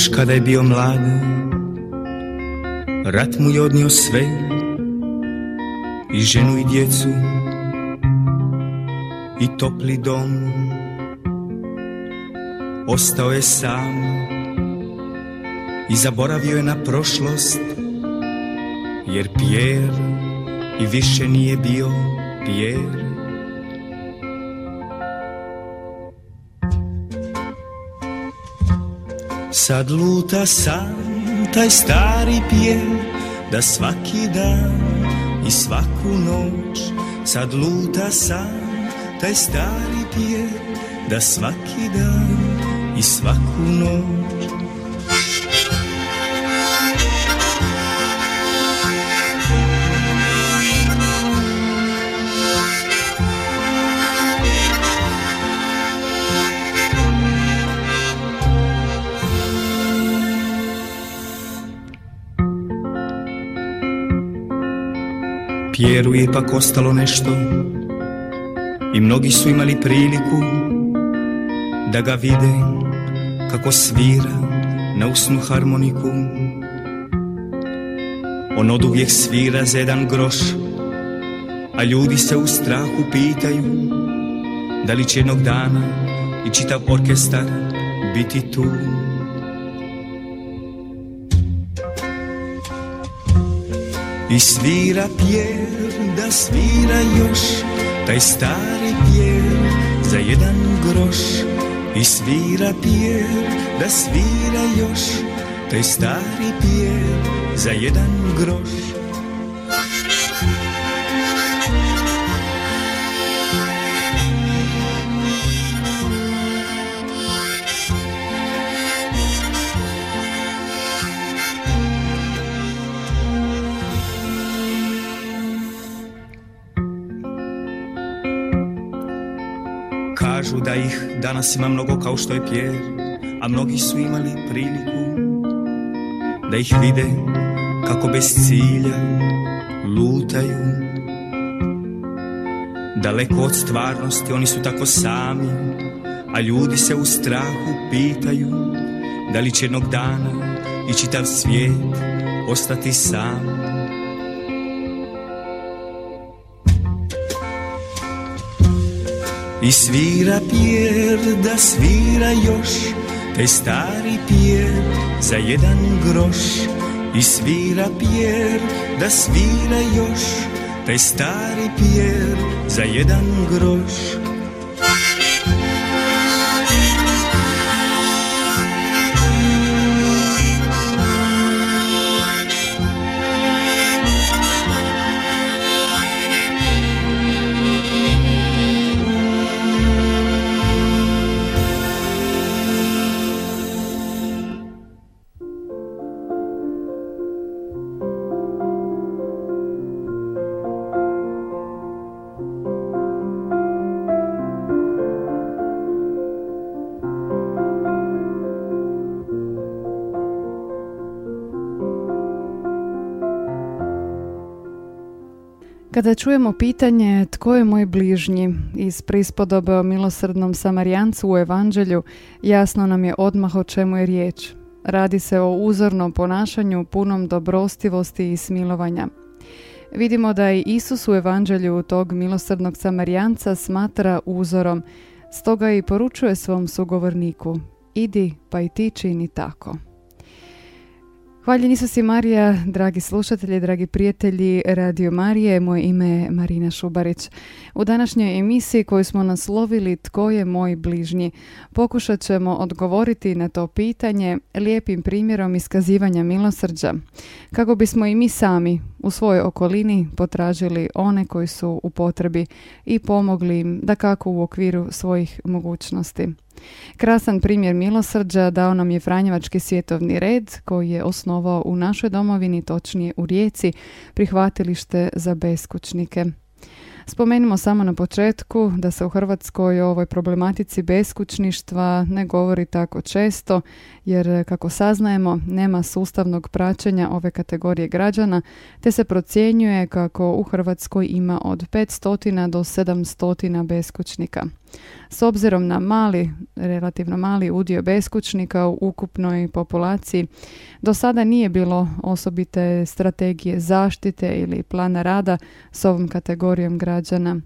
Još kada je bio mlad Rat mu je odnio sve I ženu i djecu I topli dom. Ostao je sam I zaboravio je na prošlost Jer Pjer I više nije bio Pjer Sad luta sam taj stari pje Da svaki dan i svaku noć Sad luta sam taj stari pje Da svaki dan i svaku noć Pjeru je ipak ostalo nešto. I mnogi su imali priliku Da ga vide kako svira na usnu harmoniku. On od uvijek svira za jedan groš A ljudi se u strahu pitaju Da li će jednog dana i čitav orkestar biti tu I svira pjer, da svira još Taj stari pjer za jedan groš. I svira pjer, da svira još Taj stari pjer za jedan groš danas ima mnogo kao što je Pjer A mnogi su imali priliku Da ih vide kako bez cilja lutaju. Daleko od stvarnosti oni su tako sami A ljudi se u strahu pitaju Da li će jednog dana i čitav svijet ostati sam I svira pjer da svira još Taj stari pjer za jedan groš. I svira pjer da svira još Taj stari pjer za jedan groš Kada čujemo pitanje tko je moj bližnji iz prispodobe o milosrdnom Samarijancu u Evanđelju, jasno nam je odmah o čemu je riječ. Radi se o uzornom ponašanju punom dobrostivosti i smilovanja. Vidimo da i Isus u Evanđelju tog milosrdnog Samarijanca smatra uzorom, stoga i poručuje svom sugovorniku, idi pa i ti čini tako. Hvaljen Isus i Marija, dragi slušatelji, dragi prijatelji Radio Marije, moje ime je Marina Šubarić. U današnjoj emisiji koju smo naslovili Tko je moj bližnji, pokušat ćemo odgovoriti na to pitanje lijepim primjerom iskazivanja milosrđa, kako bismo i mi sami u svojoj okolini potražili one koji su u potrebi i pomogli im da kako u okviru svojih mogućnosti. Krasan primjer milosrđa dao nam je Franjevački svjetovni red koji je osnovao u našoj domovini, točnije u Rijeci, prihvatilište za beskućnike. Spomenimo samo na početku da se u Hrvatskoj o ovoj problematici beskućništva ne govori tako često, jer kako saznajemo nema sustavnog praćenja ove kategorije građana, te se procjenjuje kako u Hrvatskoj ima od 500 do 700 beskućnika. S obzirom na mali, relativno mali udio beskućnika u ukupnoj populaciji, do sada nije bilo osobite strategije zaštite ili plana rada s ovom kategorijom građana.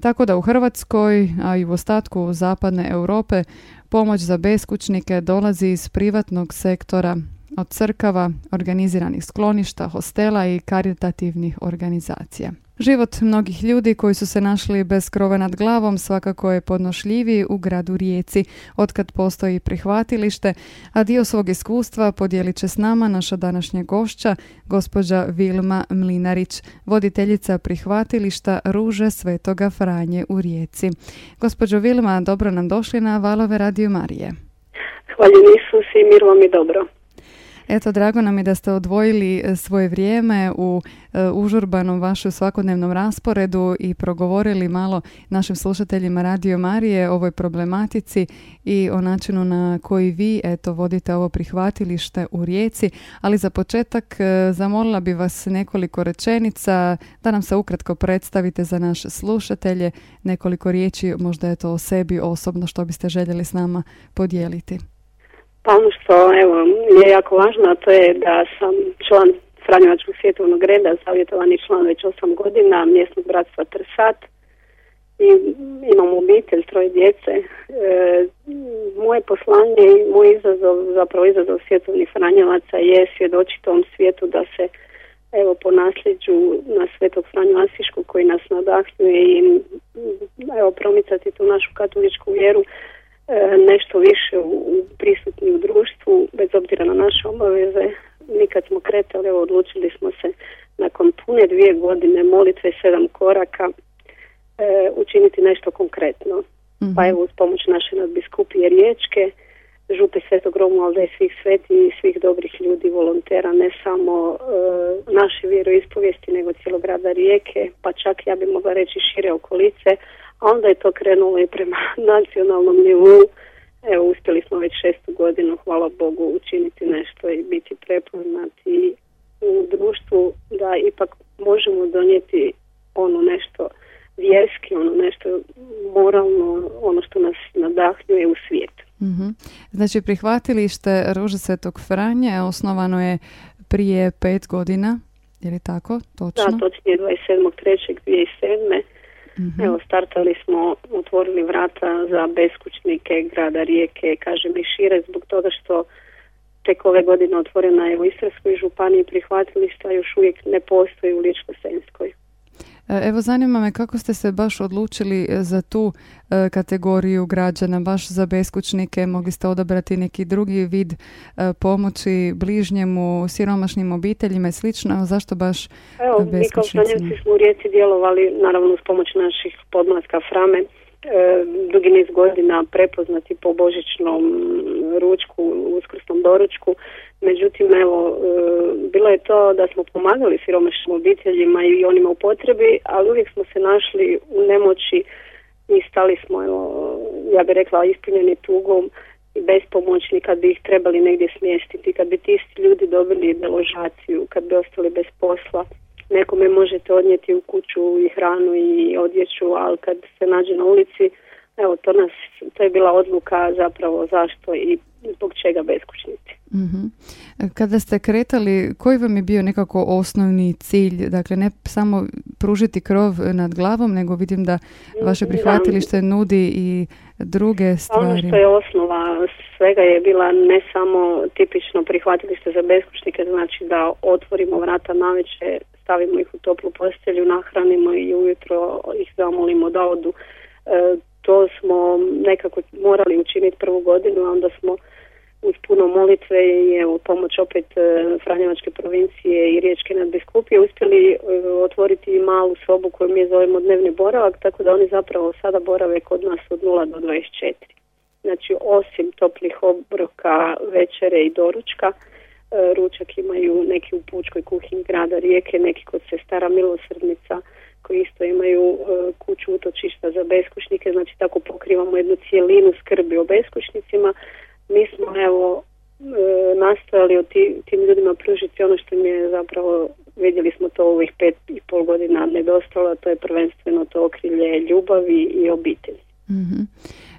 Tako da u Hrvatskoj, a i u ostatku zapadne Europe, pomoć za beskućnike dolazi iz privatnog sektora, od crkava, organiziranih skloništa, hostela i karitativnih organizacija. Život mnogih ljudi koji su se našli bez krova nad glavom svakako je podnošljiviji u gradu Rijeci, otkad postoji prihvatilište, a dio svog iskustva podijelit će s nama naša današnja gošća, gospođa Vilma Mlinarić, voditeljica prihvatilišta Ruže Svetoga Franje u Rijeci. Gospođo Vilma, dobro nam došli na Valove Radio Marije. Hvala Isus i mir vam i dobro. Eto, drago nam je da ste odvojili e, svoje vrijeme u e, užurbanom vašem svakodnevnom rasporedu i progovorili malo našim slušateljima Radio Marije o ovoj problematici i o načinu na koji vi eto vodite ovo prihvatilište u Rijeci, ali za početak e, zamolila bi vas nekoliko rečenica da nam se ukratko predstavite za naše slušatelje, nekoliko riječi možda je to o sebi osobno što biste željeli s nama podijeliti. Pa ono što evo, je jako važno, to je da sam član Franjevačkog svjetovnog reda, savjetovani član već osam godina, mjesnog bratstva Trsat i imam obitelj, troje djece. E, moje poslanje i moj izazov, zapravo izazov svjetovnih Franjevaca je svjedočiti tom svijetu da se evo po nasljeđu na svetog Franju Asišku koji nas nadahnjuje i evo promicati tu našu katoličku vjeru E, nešto više u, u bez obzira na naše obaveze. Mi kad smo kretali, evo, odlučili smo se nakon pune dvije godine molitve sedam koraka e, učiniti nešto konkretno. mm Pa evo uz pomoć naše nadbiskupije Riječke, župe Svetog Romualda i svih sveti i svih dobrih ljudi, volontera, ne samo e, naše vjeroispovijesti, nego cijelog grada Rijeke, pa čak ja bih mogla reći šire okolice, a onda je to krenulo i prema nacionalnom nivou. Evo, uspjeli smo već šestu godinu, hvala Bogu, učiniti nešto i biti prepoznati u društvu da ipak možemo donijeti ono nešto vjerski, ono nešto moralno, ono što nas nadahnjuje u svijetu. mm Znači prihvatilište Ruže Svetog Franje osnovano je prije pet godina, je li tako? Točno? Da, točnije 27.3.2007. Mm-hmm. Evo, startali smo, otvorili vrata za beskućnike grada Rijeke, kažem i šire, zbog toga što tek ove godine otvorena je u Istarskoj županiji prihvatilišta, još uvijek ne postoji u Ličko-Senskoj. E, evo zanima me kako ste se baš odlučili e, za tu e, kategoriju građana, baš za beskućnike, mogli ste odabrati neki drugi vid pomoći bližnjemu, siromašnim obiteljima i slično, zašto baš Evo, mi kao smo u Rijeci djelovali, naravno uz pomoć naših podmlaska Frame, dugi niz godina prepoznati po božićnom ručku, uskrsnom doručku. Međutim, evo, e, bilo je to da smo pomagali siromašnim obiteljima i onima u potrebi, ali uvijek smo se našli u nemoći i stali smo, evo, ja bih rekla, ispunjeni tugom i bespomoćni kad bi ih trebali negdje smjestiti, kad bi ti ljudi dobili deložaciju, kad bi ostali bez posla. Nekome možete odnijeti u kuću i hranu i odjeću, ali kad se nađe na ulici, evo to nas, to je bila odluka zapravo zašto i zbog čega beskućnici. Mm Kada ste kretali, koji vam je bio nekako osnovni cilj? Dakle, ne samo pružiti krov nad glavom, nego vidim da vaše prihvatilište nudi i druge stvari. Ono što je osnova svega je bila ne samo tipično prihvatilište za beskućnike, znači da otvorimo vrata naveče, stavimo ih u toplu postelju, nahranimo i ujutro ih zamolimo da odu. E, to smo nekako morali učiniti prvu godinu, a onda smo uz puno molitve i evo, pomoć opet e, Franjevačke provincije i Riječke nadbiskupije uspjeli e, otvoriti malu sobu koju mi zovemo dnevni boravak, tako da oni zapravo sada borave kod nas od 0 do 24. Znači osim toplih obroka, večere i doručka, e, ručak imaju neki u pučkoj kuhinji grada Rijeke, neki kod sestara milosrdnica koji isto imaju kuću utočišta za beskućnike, znači tako pokrivamo jednu cijelinu skrbi o beskućnicima mi smo evo e, nastojali od tim ljudima pružiti ono što mi je zapravo vidjeli smo to ovih pet i pol godina nedostalo, to je prvenstveno to okrilje ljubavi i obitelji. Mhm.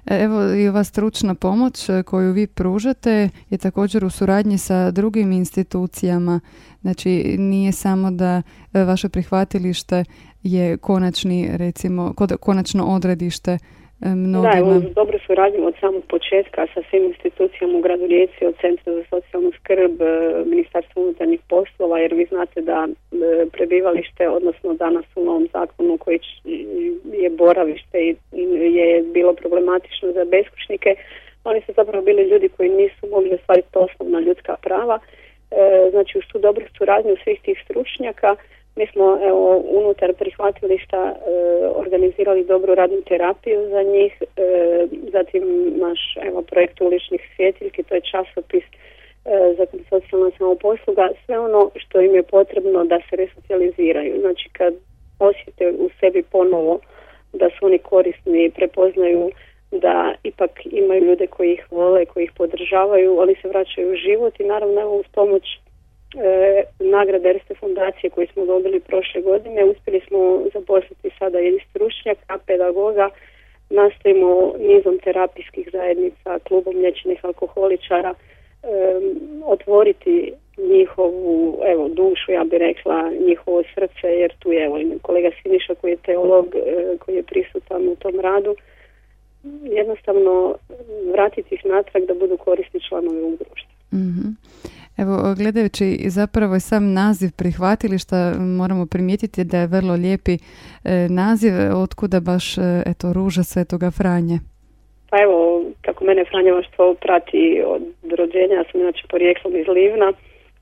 E, evo i ova stručna pomoć e, koju vi pružate je također u suradnji sa drugim institucijama. Znači nije samo da vaše prihvatilište je konačni recimo konačno odredište mnogima. Da, evo, dobro suradnju od samog početka sa svim institucijama u gradu Rijeci, od Centra za socijalnu skrb, Ministarstva unutarnjih poslova, jer vi znate da prebivalište, odnosno danas u novom zakonu koji je boravište i je bilo problematično za beskućnike, oni su zapravo bili ljudi koji nisu mogli ostvariti osnovna ljudska prava. E, znači, uz tu dobru suradnju svih tih stručnjaka, mi smo evo, unutar prihvatilišta e, organizirali dobru radnu terapiju za njih, e, zatim naš evo, projekt uličnih svjetiljki, to je časopis e, za socijalna samoposluga, sve ono što im je potrebno da se resocijaliziraju. Znači kad osjete u sebi ponovo da su oni korisni, prepoznaju da ipak imaju ljude koji ih vole, koji ih podržavaju, oni se vraćaju u život i naravno evo, uz pomoć e, nagrade Erste fundacije koju smo dobili prošle godine. Uspjeli smo zaposliti sada i stručnjaka, pedagoga, nastojimo nizom terapijskih zajednica, klubom liječenih alkoholičara e, otvoriti njihovu evo, dušu, ja bih rekla, njihovo srce, jer tu je evo, kolega Siniša koji je teolog, e, koji je prisutan u tom radu, jednostavno vratiti ih natrag da budu korisni članovi u društvu. mm Evo, gledajući zapravo i sam naziv prihvatilišta, moramo primijetiti da je vrlo lijepi e, naziv, otkuda baš, e, eto, ruža Svetoga Franje. Pa evo, kako mene Franjevaštvo prati od rođenja, ja sam inače porijeklom iz Livna,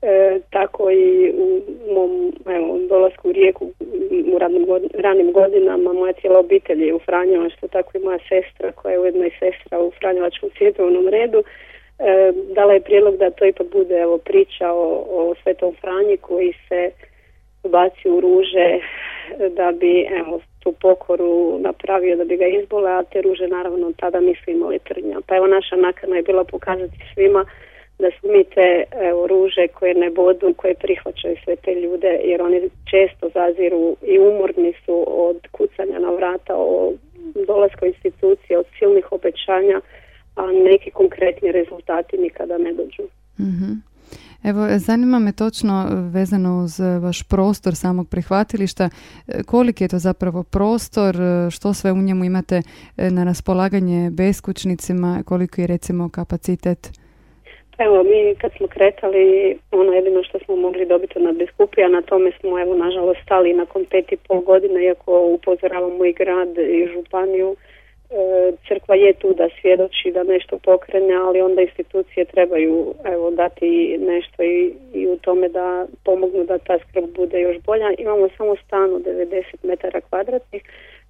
e, tako i u mom evo, dolasku u Rijeku u ranim godinama moja cijela obitelj je u Franjevaštvu, tako i moja sestra koja je ujedno i sestra u Franjevačkom svjetovnom redu e, dala je prijedlog da to ipak bude evo, priča o, o Svetom Franji koji se ubaci u ruže da bi evo, tu pokoru napravio da bi ga izbole, a te ruže naravno tada nisu imali trnja. Pa evo naša nakana je bila pokazati svima da su mi te evo, ruže koje ne bodu, koje prihvaćaju sve te ljude, jer oni često zaziru i umorni su od kucanja na vrata, o dolasku institucije, od silnih obećanja, a neki konkretni rezultati nikada ne dođu. mm Evo, zanima me točno vezano uz vaš prostor samog prihvatilišta, koliki je to zapravo prostor, što sve u njemu imate na raspolaganje beskućnicima, koliko je recimo kapacitet? Evo, mi kad smo kretali, ono jedino što smo mogli dobiti od biskupija, na tome smo evo nažalost stali nakon pet i pol godina, iako upozoravamo i grad i županiju, E, crkva je tu da svjedoči da nešto pokrene, ali onda institucije trebaju evo, dati nešto i, i u tome da pomognu da ta skrb bude još bolja. Imamo samo stan od 90 metara kvadratnih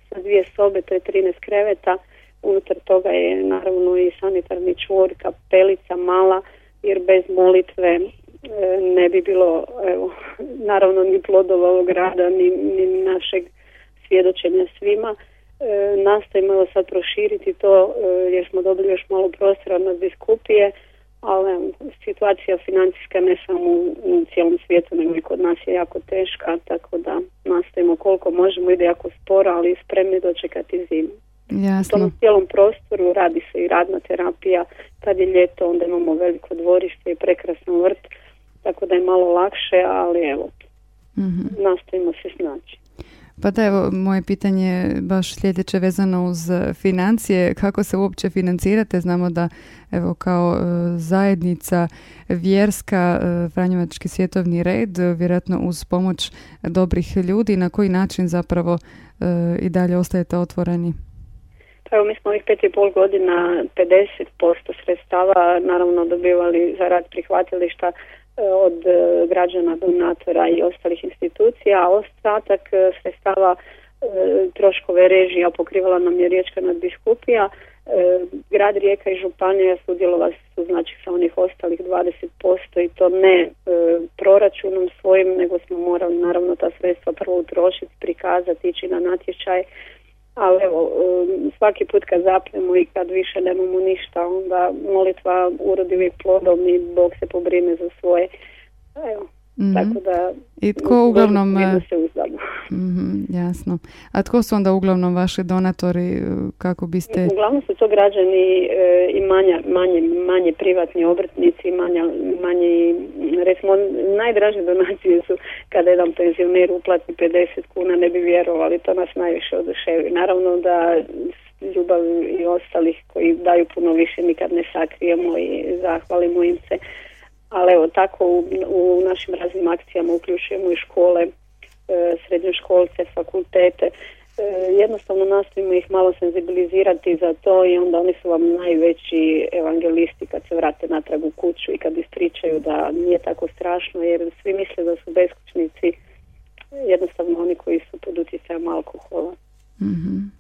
sa dvije sobe, to je 13 kreveta. Unutar toga je naravno i sanitarni čvor, kapelica mala, jer bez molitve e, ne bi bilo evo, naravno ni plodova ovog rada, ni, ni našeg svjedočenja svima. E, nastojimo sad proširiti to e, jer smo dobili još malo prostora na biskupije, ali situacija financijska ne samo u, cijelom svijetu nego i kod nas je jako teška, tako da nastojimo koliko možemo, ide jako sporo, ali spremni dočekati zimu. Jasno. U tom cijelom prostoru radi se i radna terapija, kad je ljeto onda imamo veliko dvorište i prekrasan vrt, tako da je malo lakše, ali evo, mm nastojimo se snaći. Pa da, evo, moje pitanje je baš sljedeće vezano uz financije. Kako se uopće financirate? Znamo da, evo, kao e, zajednica vjerska e, Franjevački svjetovni red, vjerojatno uz pomoć dobrih ljudi, na koji način zapravo e, i dalje ostajete otvoreni? Pa evo, mi smo ovih pet i pol godina 50% sredstava naravno dobivali za rad prihvatilišta od e, građana, donatora i ostalih institucija, a ostatak e, sredstava e, troškove režija pokrivala nam je Riječka nadbiskupija. Grad Rijeka i Županija sudjelovali su znači sa onih ostalih 20% i to ne proračunom svojim, nego smo morali naravno ta sredstva prvo utrošiti, prikazati, ići na natječaj ali evo, um, svaki put kad zapnemo i kad više nemamo ništa, onda molitva urodi uvijek plodom i Bog se pobrine za svoje. Evo, Mm-hmm. Tako da... I tko uglavnom... Se mm jasno. A tko su onda uglavnom vaši donatori, e, kako biste... Uglavnom su to građani e, i manja, manje, manje privatni obrtnici, manja, manje, recimo, najdraže donacije su kada jedan penzioner uplati 50 kuna, ne bi vjerovali, to nas najviše oduševi. Naravno da ljubav i ostalih koji daju puno više nikad ne sakrijemo i zahvalimo im se ali evo tako u, u našim raznim akcijama uključujemo i škole, e, srednjoškolce, fakultete. E, jednostavno nastojimo ih malo senzibilizirati za to i onda oni su vam najveći evangelisti kad se vrate natrag u kuću i kad ispričaju da nije tako strašno jer svi misle da su beskućnici jednostavno oni koji su pod utjecajem alkohola. mm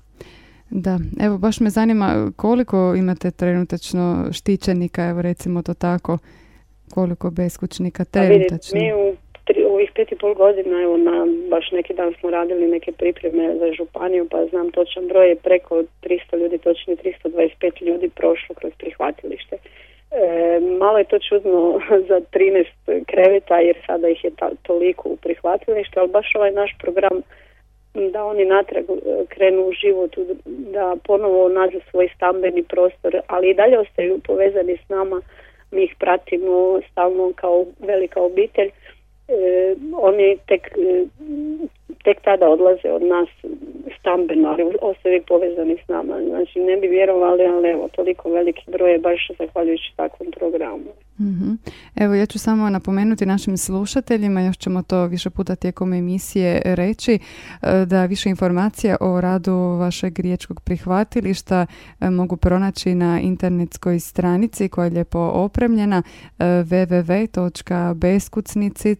Da, evo baš me zanima koliko imate trenutačno štićenika, evo recimo to tako, koliko beskućnika pa trenutačno? Mi u tri, ovih pet i pol godina, evo na, baš neki dan smo radili neke pripreme za županiju, pa znam točan broj je preko 300 ljudi, točni 325 ljudi prošlo kroz prihvatilište. E, malo je to čudno za 13 kreveta jer sada ih je ta, toliko u prihvatilištu, ali baš ovaj naš program da oni natrag e, krenu u život, da ponovo nađu svoj stambeni prostor, ali i dalje ostaju povezani s nama mi ih pratimo stalno kao velika obitelj. E, oni tek, e, tek tada odlaze od nas stambeno, ali ostaju povezani s nama. Znači ne bi vjerovali, ali evo, toliko veliki broj je baš zahvaljujući takvom programu. mm Evo ja ću samo napomenuti našim slušateljima, još ćemo to više puta tijekom emisije reći, e, da više informacija o radu vašeg riječkog prihvatilišta e, mogu pronaći na internetskoj stranici koja je lijepo opremljena e, www.beskucnici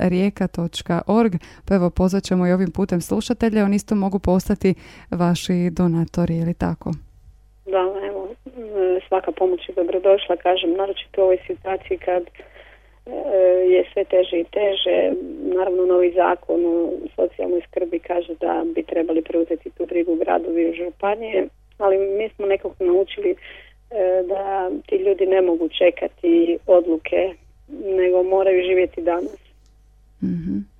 rijeka.org pa evo pozvat ćemo i ovim putem slušatelje, oni isto mogu postati vaši donatori ili tako? Da, evo, svaka pomoć je dobrodošla, kažem, naročito u ovoj situaciji kad e, je sve teže i teže. Naravno, novi zakon o socijalnoj skrbi kaže da bi trebali preuzeti tu brigu gradovi i županije, ali mi smo nekako naučili e, da ti ljudi ne mogu čekati odluke, nego moraju živjeti danas. mm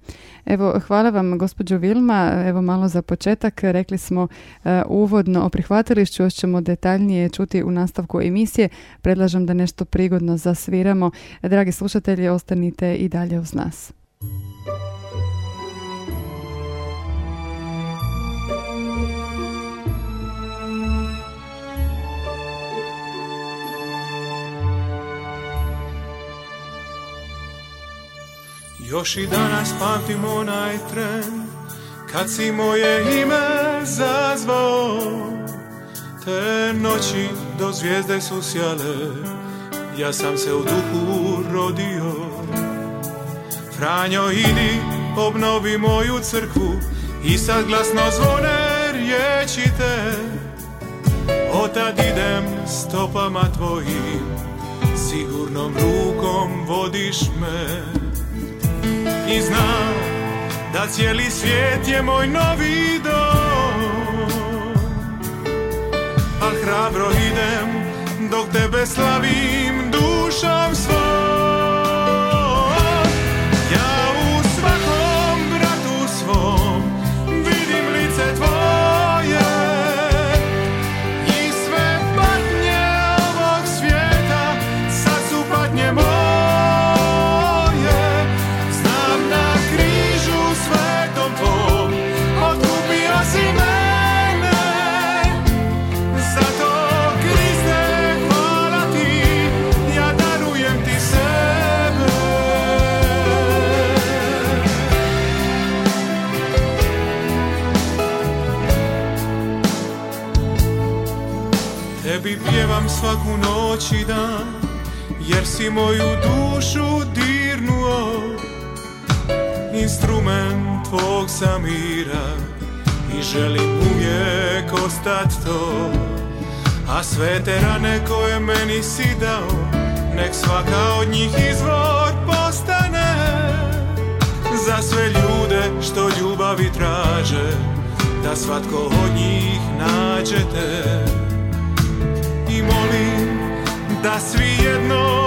Evo, hvala vam gospođo Vilma. Evo malo za početak. Rekli smo e, uvodno o prihvatilišću, još ćemo detaljnije čuti u nastavku emisije. Predlažem da nešto prigodno zasviramo. Dragi slušatelji, ostanite i dalje uz nas. Još i danas pamtim onaj tren Kad si moje ime zazvao. Te noći do zvijezde su sjale Ja sam se u duhu rodio. Franjo idi obnovi moju crkvu I sad glasno zvone riječi te. Otad idem stopama tvojim Sigurnom rukom vodiš me i znam da cijeli svijet je moj novi dom. Al hrabro idem dok tebe slavim dušom svojom svaku noć i dan Jer si moju dušu dirnuo. Instrument tvog samira I želim uvijek ostat to. A sve te rane koje meni si dao Nek svaka od njih izvor postane. Za sve ljude što ljubavi traže Da svatko od njih nađete da svi jedno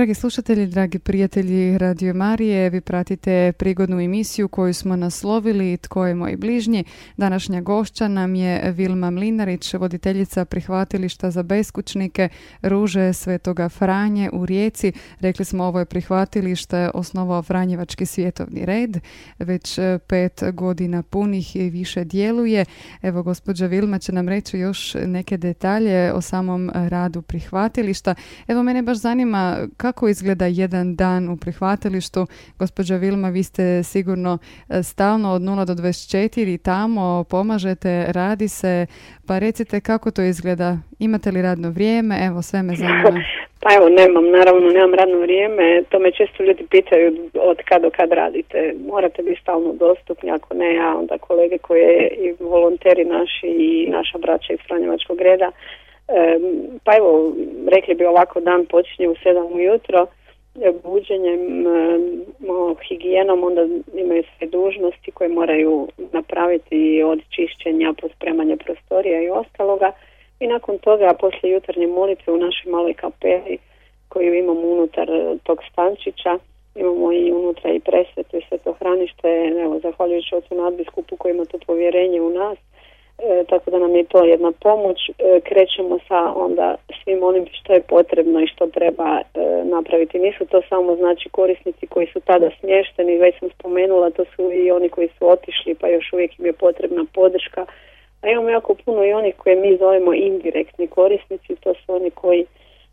Dragi slušatelji, dragi prijatelji Radio Marije, vi pratite prigodnu emisiju koju smo naslovili Tko je moj bližnji. Današnja gošća nam je Vilma Mlinarić, voditeljica prihvatilišta za beskućnike Ruže Svetoga Franje u Rijeci. Rekli smo ovo je prihvatilište osnovao Franjevački svjetovni red. Već e, pet godina punih i više djeluje. Evo, gospođa Vilma će nam reći još neke detalje o samom radu prihvatilišta. Evo, mene baš zanima kako izgleda jedan dan u prihvatilištu? Gospođa Vilma, vi ste sigurno e, stalno od 0 do 24 tamo, pomažete, radi se, pa recite kako to izgleda? Imate li radno vrijeme? Evo, sve me zanima. Pa evo, nemam, naravno nemam radno vrijeme, to me često ljudi pitaju od kad do kad radite. Morate biti stalno dostupni, ako ne, ja onda kolege koje i volonteri naši i naša braća iz Franjevačkog reda pa evo, rekli bi ovako dan počinje u 7 ujutro, e, buđenjem, higijenom, onda imaju sve dužnosti koje moraju napraviti od čišćenja, pospremanja prostorija i ostaloga. I nakon toga, poslije jutarnje molitve u našoj maloj kapeli koju imamo unutar tog stančića, imamo i unutra i presvetu i hranište, evo, zahvaljujući ocu nadbiskupu koji ima to povjerenje u nas, E, tako da nam je to jedna pomoć. E, krećemo sa onda svim onim što je potrebno i što treba e, napraviti. Nisu to samo znači korisnici koji su tada smješteni, već sam spomenula, to su i oni koji su otišli pa još uvijek im je potrebna podrška. A imamo jako puno i onih koje mi zovemo indirektni korisnici, to su oni koji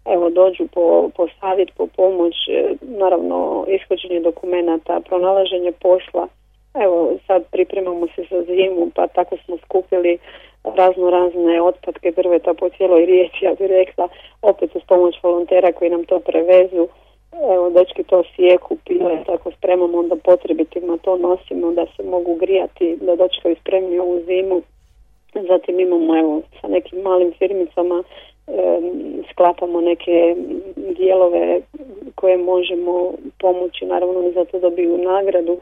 evo dođu po, po savjet, po pomoć, naravno ishođenje dokumenata, pronalaženje posla, Evo sad pripremamo se za zimu pa tako smo skupili razno razne otpadke drveta po cijeloj riječi, ja bih rekla, opet uz pomoć volontera koji nam to prevezu. Evo, dečki to sijeku, pile, tako spremamo, onda potrebitima to nosimo da se mogu grijati, da dočekaju spremni ovu zimu. Zatim imamo, evo, sa nekim malim firmicama sklapamo neke dijelove koje možemo pomoći, naravno oni za to dobiju nagradu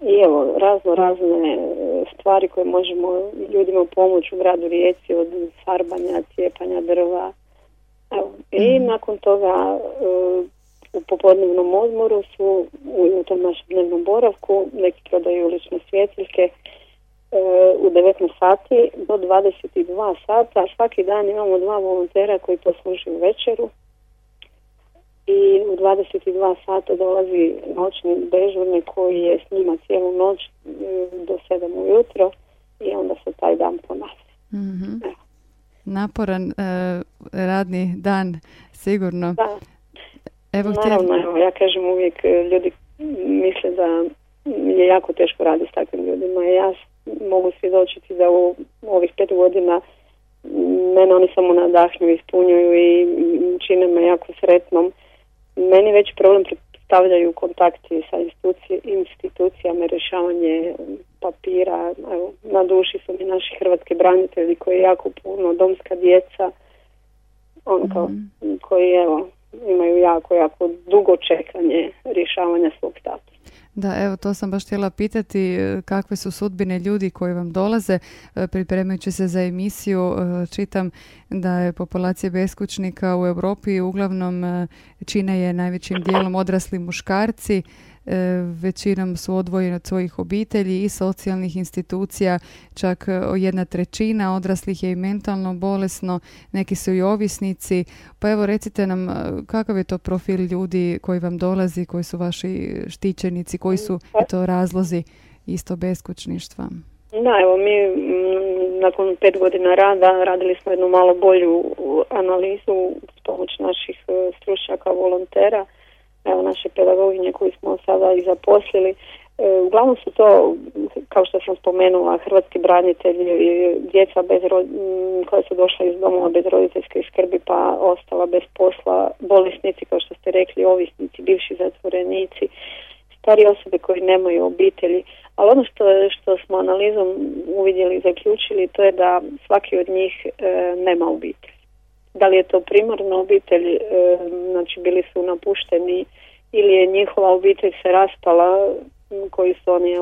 i evo razno razne e, stvari koje možemo ljudima pomoći u gradu Rijeci od farbanja, cijepanja drva. Evo. I mhm. nakon toga e, u popodnevnom odmoru su u tom našem dnevnom boravku neki prodaju ulične svjetiljke e, u 19 sati do 22 sata. Svaki dan imamo dva volontera koji poslužuju večeru i u 22 sata dolazi noćni dežurni koji je s njima cijelu noć e, do 7 ujutro i onda se taj dan ponavlja. mm Naporan e, radni dan, sigurno. Da. Evo, Naravno, evo, ja kažem uvijek, e, ljudi misle da je jako teško raditi s takvim ljudima. Ja mogu svjedočiti da u ovih pet godina mene oni samo nadahnju, ispunjuju i čine me jako sretnom meni već problem predstavljaju kontakti sa institucijama, rješavanje papira, evo, na duši su mi naši hrvatski branitelji koji jako puno, domska djeca, on kao, mhm. koji evo, imaju jako, jako dugo čekanje rješavanja svog statusa. Da, evo to sam baš htjela pitati e, kakve su sudbine ljudi koji vam dolaze. E, pripremajući se za emisiju e, čitam da je populacija beskućnika u Europi uglavnom čine je najvećim dijelom odrasli muškarci većinom su odvojeni od svojih obitelji i socijalnih institucija, čak e, jedna trećina odraslih je i mentalno bolesno, neki su i ovisnici. Pa evo recite nam e, kakav je to profil ljudi koji vam dolazi, koji su vaši štićenici, koji su to razlozi isto beskućništva? Da, evo mi nakon pet godina rada radili smo jednu malo bolju analizu s pomoć naših stručnjaka, volontera evo naše pedagoginje koji smo sada i zaposlili. E, uglavnom su to, kao što sam spomenula, hrvatski branitelji, djeca bez koja su došla iz domova bez roditeljske skrbi pa ostala bez posla, bolesnici kao što ste rekli, ovisnici, bivši zatvorenici, stari osobe koji nemaju obitelji. Ali ono što, što smo analizom uvidjeli i zaključili to je da svaki od njih e, nema obitelj da li je to primarna obitelj, e, znači bili su napušteni ili je njihova obitelj se raspala koji su oni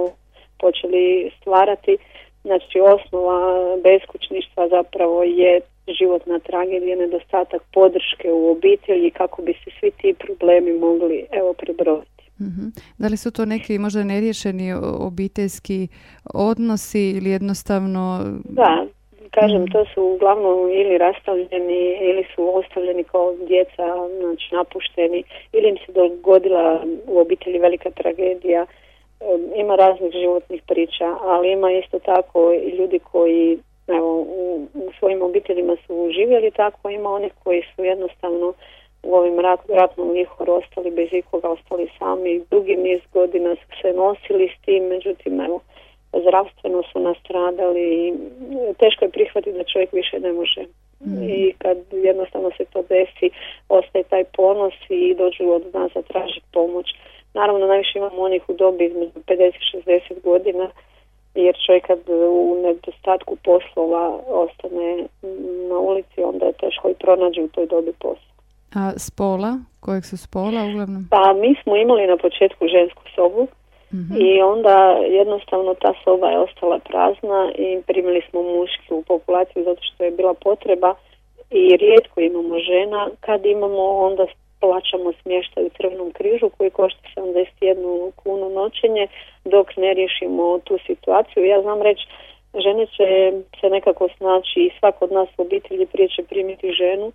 počeli stvarati. Znači osnova beskućništva zapravo je životna tragedija, nedostatak podrške u obitelji kako bi se svi ti problemi mogli evo prebroditi. mm Da li su to neki možda neriješeni obiteljski odnosi ili jednostavno... Da, kažem, to su uglavnom ili rastavljeni ili su ostavljeni kao djeca, znači napušteni, ili im se dogodila u obitelji velika tragedija. Ima raznih životnih priča, ali ima isto tako i ljudi koji evo, u, u svojim obiteljima su živjeli tako, ima onih koji su jednostavno u ovim rat, ratnom vihoru ostali bez ikoga, ostali sami. Dugi niz godina su se nosili s tim, međutim, evo, zdravstveno su nastradali i teško je prihvatiti da čovjek više ne može. Mm. I kad jednostavno se to desi, ostaje taj ponos i dođu od nas tražiti pomoć. Naravno, najviše imamo onih u dobi između 50-60 godina, jer čovjek kad u nedostatku poslova ostane na ulici, onda je teško i pronađi u toj dobi posla. A spola? Kojeg su spola uglavnom? Pa mi smo imali na početku žensku sobu mhm. i onda jednostavno ta soba je ostala prazna i primili smo mušku populaciju zato što je bila potreba i rijetko imamo žena. Kad imamo onda plaćamo smještaj u Crvenom križu koji košta 71 kunu noćenje dok ne riješimo tu situaciju. Ja znam reći žene će se nekako snaći i svak od nas u obitelji prije će primiti ženu.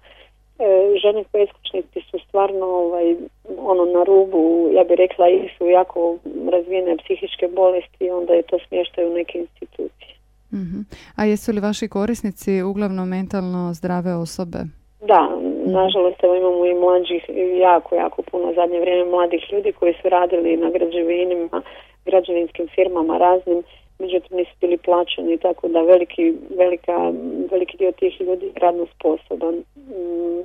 E, žene beskućnici su stvarno ovaj, ono na rubu, ja bih rekla, ili su jako razvijene psihičke bolesti onda je to smještaj u neke institucije. mm A jesu li vaši korisnici uglavnom mentalno zdrave osobe? Da, nažalost evo imamo i mlađih, jako, jako puno zadnje vrijeme mladih ljudi koji su radili na građevinima, građevinskim firmama raznim, međutim nisu bili plaćeni, tako da veliki, velika, veliki dio tih ljudi je radno sposoban.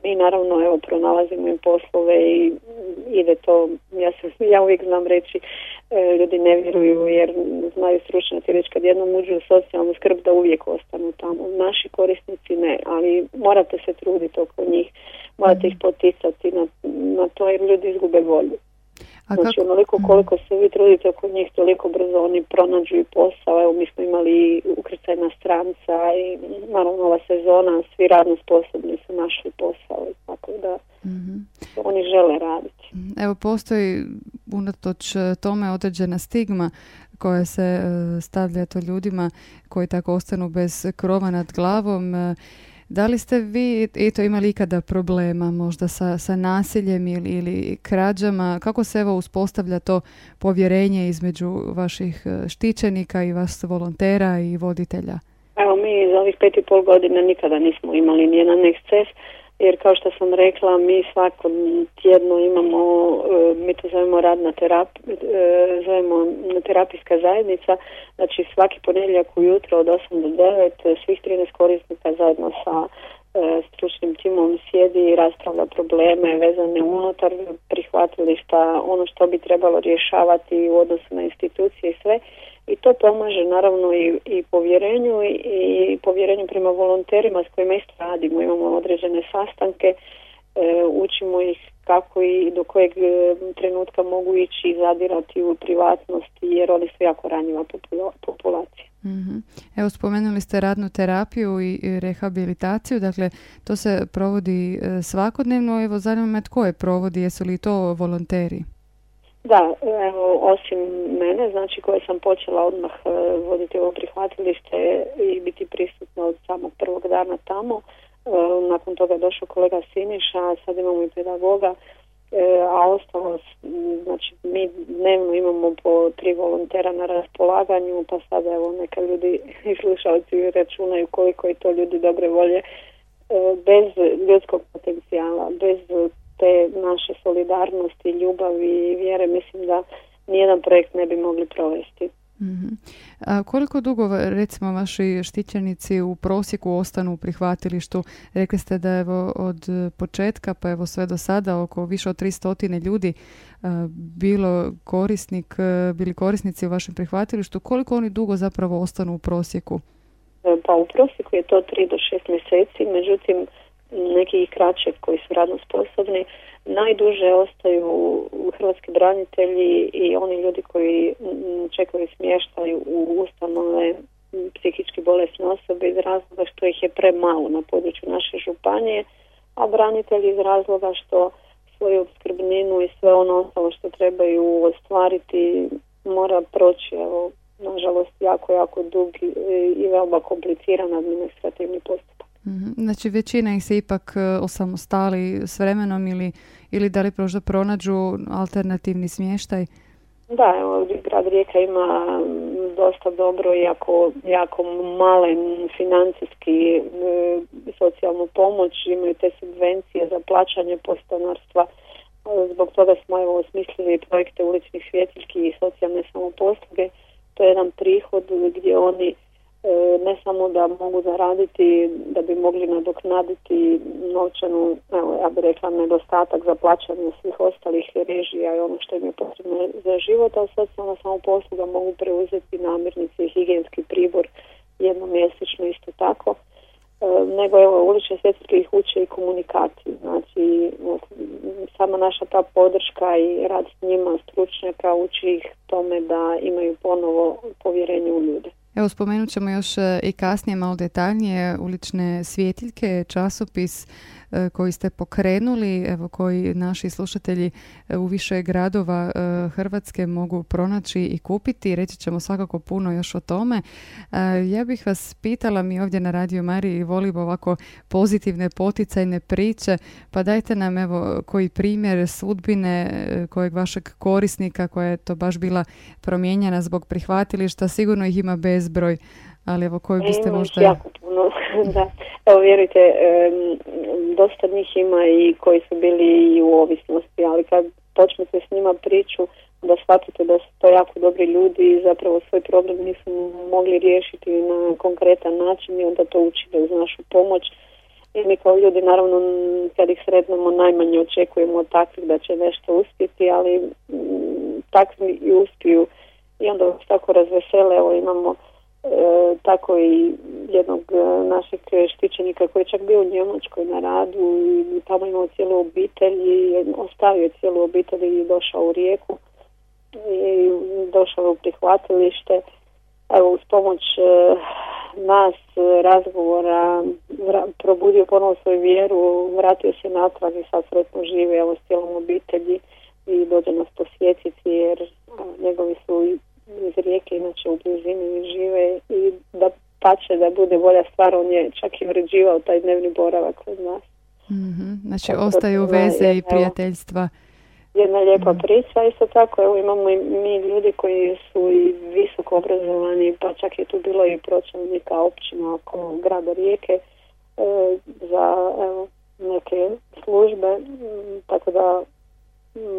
Mi naravno evo pronalazimo im poslove i ide to, ja, se, ja uvijek znam reći, e, ljudi ne vjeruju jer znaju stručnjaci reći kad jednom uđu u socijalnu skrb da uvijek ostanu tamo. Naši korisnici ne, ali morate se truditi oko njih, morate ih poticati na, na to jer ljudi izgube volju. A znači onoliko mhm. koliko se vi trudite oko njih, toliko brzo oni pronađu i posao. Evo mi smo imali ukrcajna stranca i naravno ova sezona, svi radno sposobni su našli posao. Tako da mm oni žele raditi. Mhm. Evo postoji unatoč e, tome određena stigma koja se e, stavlja to ljudima koji tako ostanu bez krova nad glavom. Da li ste vi eto, imali ikada problema možda sa, sa nasiljem ili, ili krađama? Kako se evo uspostavlja to povjerenje između vaših e, štićenika i vas volontera i voditelja? Evo mi za ovih pet i pol godina nikada nismo imali nijedan eksces jer kao što sam rekla mi svako tjedno imamo, e, mi to zovemo radna terapija, e, zovemo terapijska zajednica, znači svaki ponedjeljak ujutro od 8 do 9 svih 13 korisnika zajedno sa e, stručnim timom sjedi i raspravlja probleme vezane unutar prihvatilišta, ono što bi trebalo rješavati u odnosu na institucije i sve i to pomaže naravno i, i povjerenju i, i povjerenju prema volonterima s kojima isto radimo. Imamo određene sastanke, e, učimo ih kako i do kojeg e, trenutka mogu ići i zadirati u privatnosti jer oni su jako ranjiva populacija. mm Evo spomenuli ste radnu terapiju i rehabilitaciju, dakle to se provodi e, svakodnevno, evo zanima me tko je provodi, jesu li to volonteri? Da, evo, osim mene, znači koje sam počela odmah e, voditi ovo prihvatilište i biti prisutna od samog prvog dana tamo. E, nakon toga je došao kolega Siniša, sad imamo i pedagoga, e, a ostalo, znači mi dnevno imamo po tri volontera na raspolaganju, pa sada evo neka ljudi i slušalci računaju koliko je to ljudi dobre volje bez ljudskog potencijala, bez te naše solidarnosti, ljubavi i vjere mislim da nijedan projekt ne bi mogli provesti. mm A koliko dugo recimo vaši štićenici u prosjeku ostanu u prihvatilištu? Rekli ste da evo od početka pa evo sve do sada oko više od 300 ljudi bilo korisnik, bili korisnici u vašem prihvatilištu. Koliko oni dugo zapravo ostanu u prosjeku? E, pa u prosjeku je to 3 do 6 mjeseci, međutim neki kraće koji su radno sposobni, najduže ostaju hrvatski branitelji i oni ljudi koji čekaju smještaj u ustanove psihički bolesne osobe iz razloga što ih je premalo na području naše županije, a branitelji iz razloga što svoju opskrbninu i sve ono ostalo što trebaju ostvariti mora proći evo, nažalost jako, jako dug i veoma kompliciran administrativni postupak. Mhm. Znači većina ih se ipak e, osamostali s vremenom ili, ili da li prožda pronađu alternativni smještaj? Da, evo, grad Rijeka ima dosta dobro i jako, jako malen financijski e, socijalnu pomoć, imaju te subvencije za plaćanje postanarstva. E, zbog toga smo evo osmislili projekte uličnih svjetiljki i socijalne samoposluge. To je jedan prihod gdje oni ne samo da mogu zaraditi, da bi mogli nadoknaditi novčanu, evo, ja bih rekla, nedostatak za plaćanje svih ostalih režija i ono što im je potrebno za život, ali socijalna samo posluga mogu preuzeti namirnice i higijenski pribor jednomjesečno isto tako. E, nego evo ulične svjetske ih uče i komunikaciju. Znači sama naša ta podrška i rad s njima stručnjaka uči ih tome da imaju ponovo povjerenje u ljude. Evo spomenut ćemo još e, i kasnije malo detaljnije ulične svjetiljke, časopis koji ste pokrenuli, evo koji naši slušatelji e, u više gradova e, Hrvatske mogu pronaći i kupiti. Reći ćemo svakako puno još o tome. Ja bih vas pitala, mi ovdje na Radio Mariji volimo ovako pozitivne poticajne priče, pa dajte nam evo koji primjer sudbine kojeg vašeg korisnika koja je to baš bila promijenjena zbog prihvatilišta, sigurno ih ima bezbroj, ali evo koji biste možda... Jako puno, da. Evo vjerujte, dosta njih ima i koji su bili i u ovisnosti, ali kad počnete s njima priču, da shvatite da su to jako dobri ljudi i zapravo svoj problem nisu mogli riješiti na konkretan način i onda to učite uz našu pomoć. I mi kao ljudi naravno kad ih sretnemo najmanje očekujemo od takvih da će nešto uspjeti, ali takvi i uspiju i onda tako razvesele, evo imamo tako i jednog e, našeg štićenika koji je čak bio u Njemačkoj na radu i tamo imao cijelu obitelj i ostavio cijelu obitelj i došao u rijeku i došao u prihvatilište. Evo uz pomoć e, nas razgovora probudio ponovo svoju vjeru, vratio se natrag i sad sretno žive evo s cijelom obitelji i dođe nas posjetiti jer njegovi su iz rijeke, inače u blizini žive i da pače da bude bolja stvar, on je čak i uređivao taj dnevni boravak kod nas. Mm-hmm. Znači ostaju veze i prijateljstva. Jedna lijepa mm priča, isto tako evo imamo i mi ljudi koji su i visoko obrazovani, pa čak je tu bilo i pročelnika općina oko grada Rijeke e, za evo, neke službe, tako da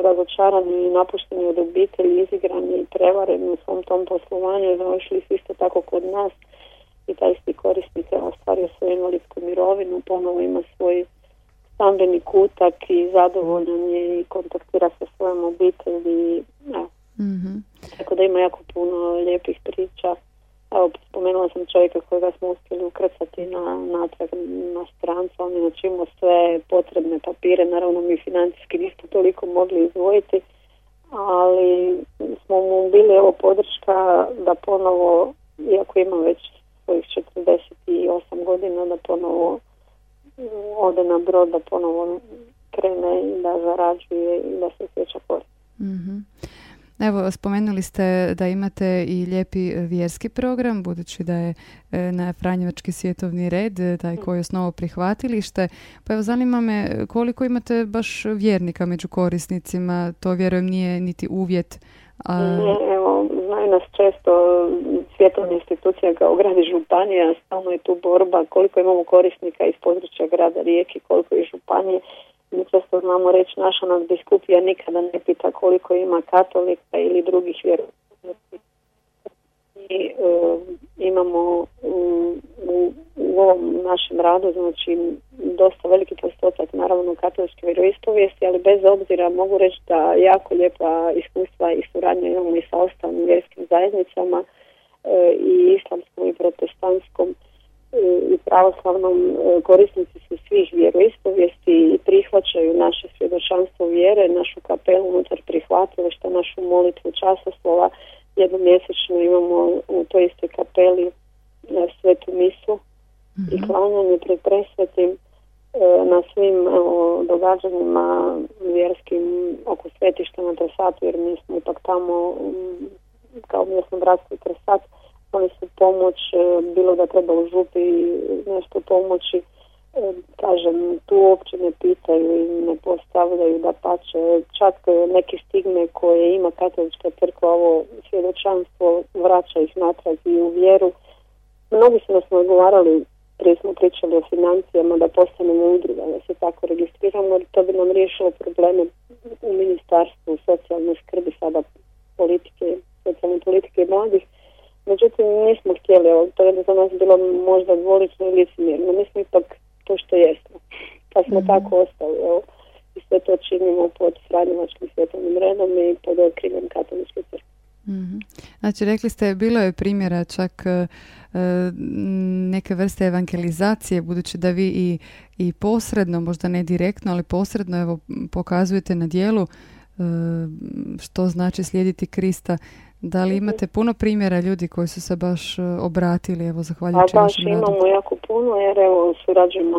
razočarani i napušteni od obitelji, izigrani i prevareni u svom tom poslovanju, završili su isto tako kod nas i taj isti korisnik je ostvario svoju invalidsku mirovinu, ponovo ima svoj stambeni kutak i zadovoljan je i kontaktira sa svojom obitelji. Ja. Mm-hmm. Tako da ima jako puno lijepih priča Evo, spomenula sam čovjeka kojega smo uspjeli ukrcati na, natrag na strancu, on je imao sve potrebne papire, naravno mi financijski nismo toliko mogli izvojiti, ali smo mu bili evo podrška da ponovo, iako ima već svojih 48 godina, da ponovo ode na brod, da ponovo krene i da zarađuje i da se sjeća korist. mm Evo, spomenuli ste da imate i lijepi vjerski program, budući da je e, na Franjevački svjetovni red, e, taj koji je osnovo prihvatilište. Pa evo, zanima me koliko imate baš vjernika među korisnicima, to vjerujem nije niti uvjet. A... evo, znaju nas često svjetovne institucije kao grad i županija, stalno je tu borba koliko imamo korisnika iz područja grada Rijeke, koliko je županije mi često znamo reći naša nas biskupija nikada ne pita koliko ima katolika ili drugih vjerovnika. I e, imamo u, u, u, ovom našem radu znači dosta veliki postotak naravno katoličke vjeroispovijesti, ali bez obzira mogu reći da jako lijepa iskustva i suradnja imamo i sa ostalim vjerskim zajednicama e, i islamskom i protestantskom i pravoslavnom e, korisnici su svih vjeroispovijesti i prihvaćaju naše svjedočanstvo vjere, našu kapelu unutar prihvatilišta, našu molitvu časoslova. Jednom mjesečno imamo u toj istoj kapeli svetu misu i mhm. klanjanje pred presvetim na svim događanjima vjerskim oko svetišta na Tresatu jer mi smo ipak tamo kao mjesno bratstvo i Tresat oni su pomoć bilo da treba u župi nešto pomoći kažem, tu uopće ne pitaju i ne postavljaju da pače. Čak neke stigme koje ima katolička crkva, ovo svjedočanstvo vraća ih natrag i u vjeru. Mnogi su nas odgovarali, prije smo pričali o financijama, da postanemo udruga, da se tako registriramo, jer to bi nam riješilo probleme u ministarstvu socijalne skrbi, sada politike, socijalne politike i mladih. Međutim, nismo htjeli, to je za nas bilo možda dvolično i licimjerno. Mi smo ipak to što jesmo. Pa smo mm tako ostali. Evo, I sve to činimo pod Franjevačkim svjetovnim redom i pod okriljem katoličke crkve. mm Znači, rekli ste, bilo je primjera čak e, neke vrste evangelizacije, budući da vi i, i posredno, možda ne direktno, ali posredno evo, pokazujete na dijelu e, što znači slijediti Krista. Da li imate puno primjera ljudi koji su se baš e, obratili, evo, zahvaljujući A baš imamo jako puno, jer evo, surađujemo,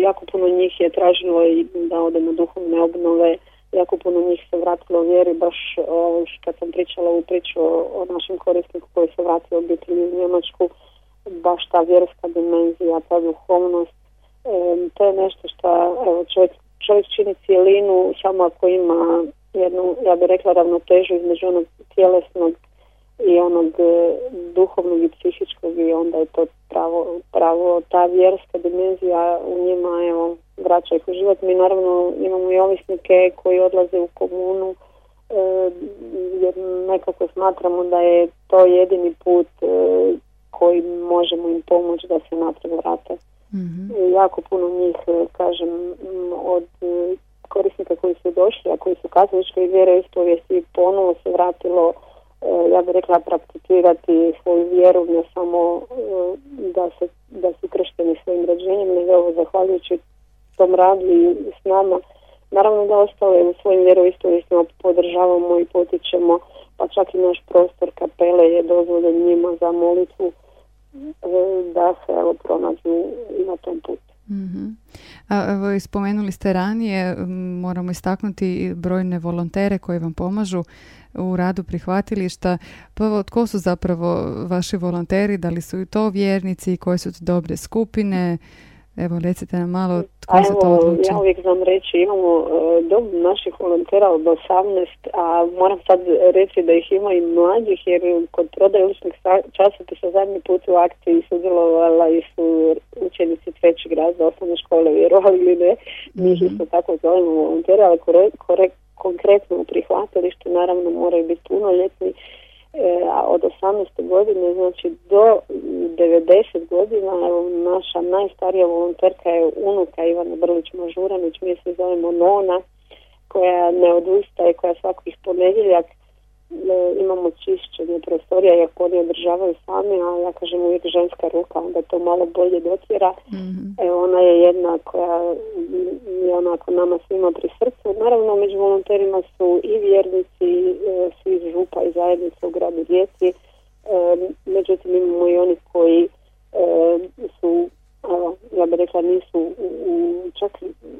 jako puno njih je tražilo i da ode na duhovne obnove, jako puno njih se vratilo vjeri, baš o, kad sam pričala u priču o, našem korisniku koji se vratio obitelji u Njemačku, baš ta vjerska dimenzija, ta duhovnost, e, to je nešto što evo, čovjek, čovjek čini cijelinu samo ako ima jednu, ja bih rekla, ravnotežu između onog tjelesnog i onog e, duhovnog i psihičkog i onda je to pravo, pravo ta vjerska dimenzija u njima evo, vraća ih u život. Mi naravno imamo i ovisnike koji odlaze u komunu e, jer nekako smatramo da je to jedini put e, koji možemo im pomoći da se natrag vrate. mm Jako puno njih, e, kažem, od korisnika koji su došli, a koji su katoličke i ispovijesti ponovo se vratilo e, ja bih rekla prakticirati svoju vjeru ne samo e, da, se, da su kršteni svojim rođenjem, nego evo zahvaljujući tom radu i s nama naravno da ostale u svojim vjeroistorijestima podržavamo i potičemo pa čak i naš prostor kapele je dozvoljen njima za molitvu e, da se evo pronađu na tom putu. Mm A, evo, spomenuli ste ranije, moramo istaknuti brojne volontere koji vam pomažu u radu prihvatilišta. Pa tko su zapravo vaši volonteri? Da li su i to vjernici? Koje su to dobre skupine? Evo, recite nam malo tko se to odluči. Ja uvijek znam reći, imamo uh, dom naših volontera od 18, a moram sad reći da ih ima i mlađih, jer kod prodaje uličnih časopisa zadnji put u akciji sudjelovala i su učenici trećeg razda osnovne škole, vjerovali ili ne, njih mm-hmm. isto tako zovemo volontera, ali konkretno u prihvatilištu naravno moraju biti punoljetni, E, a od 18. godine znači do 90 godina evo, naša najstarija volonterka je unuka Ivana Brlić Mažuranić, mi se zovemo Nona koja ne odustaje, koja svakih ponedjeljak e, imamo čišćenje prostorija iako oni održavaju sami, a ja kažem uvijek ženska ruka, onda to malo bolje dotjera. mm Evo, ona je jedna koja je onako nama svima pri srcu. Naravno, među volonterima su i vjernici, e, svi iz župa i zajednice u gradu Djeci. E, međutim, imamo i oni koji e, su ja bih rekla nisu u, čak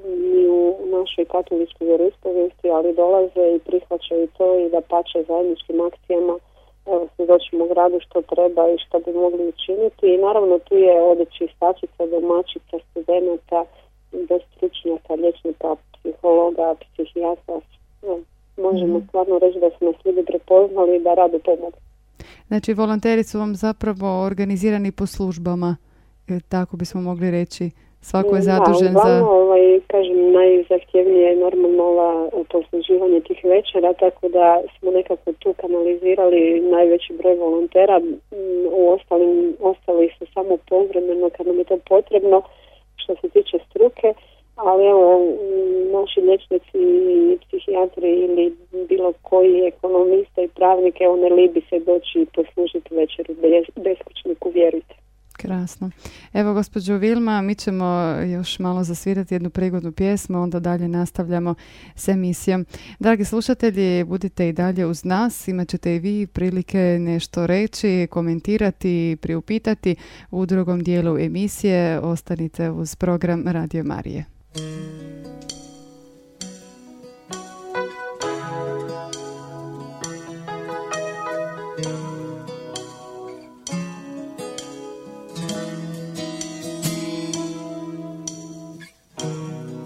ni u našoj katoličkoj vjeroispovijesti, ali dolaze i prihvaćaju to i da pače zajedničkim akcijama evo svjedočimo gradu što treba i što bi mogli učiniti i naravno tu je od čistačica, domaćica, studenta, do stručnjaka, liječnika, psihologa, psihijatra. možemo mm stvarno reći da su nas ljudi prepoznali i da radu pomogu. Znači, volonteri su vam zapravo organizirani po službama, tako bismo mogli reći. Svako je zadužen da, za... ovaj, kažem, najzahtjevnije je normalno ova posluživanje tih večera, tako da smo nekako tu kanalizirali najveći broj volontera. U ostalim, ostali su samo povremeno kad nam je to potrebno što se tiče struke, ali evo, naši liječnici i psihijatri ili bilo koji ekonomista i pravnik, evo ne libi se doći i poslužiti večeru beskućniku, vjerujte. Krasno. Evo, gospođo Vilma, mi ćemo još malo zasvirati jednu prigodnu pjesmu, onda dalje nastavljamo s emisijom. Dragi slušatelji, budite i dalje uz nas, imat ćete i vi prilike nešto reći, komentirati, priupitati u drugom dijelu emisije. Ostanite uz program Radio Marije.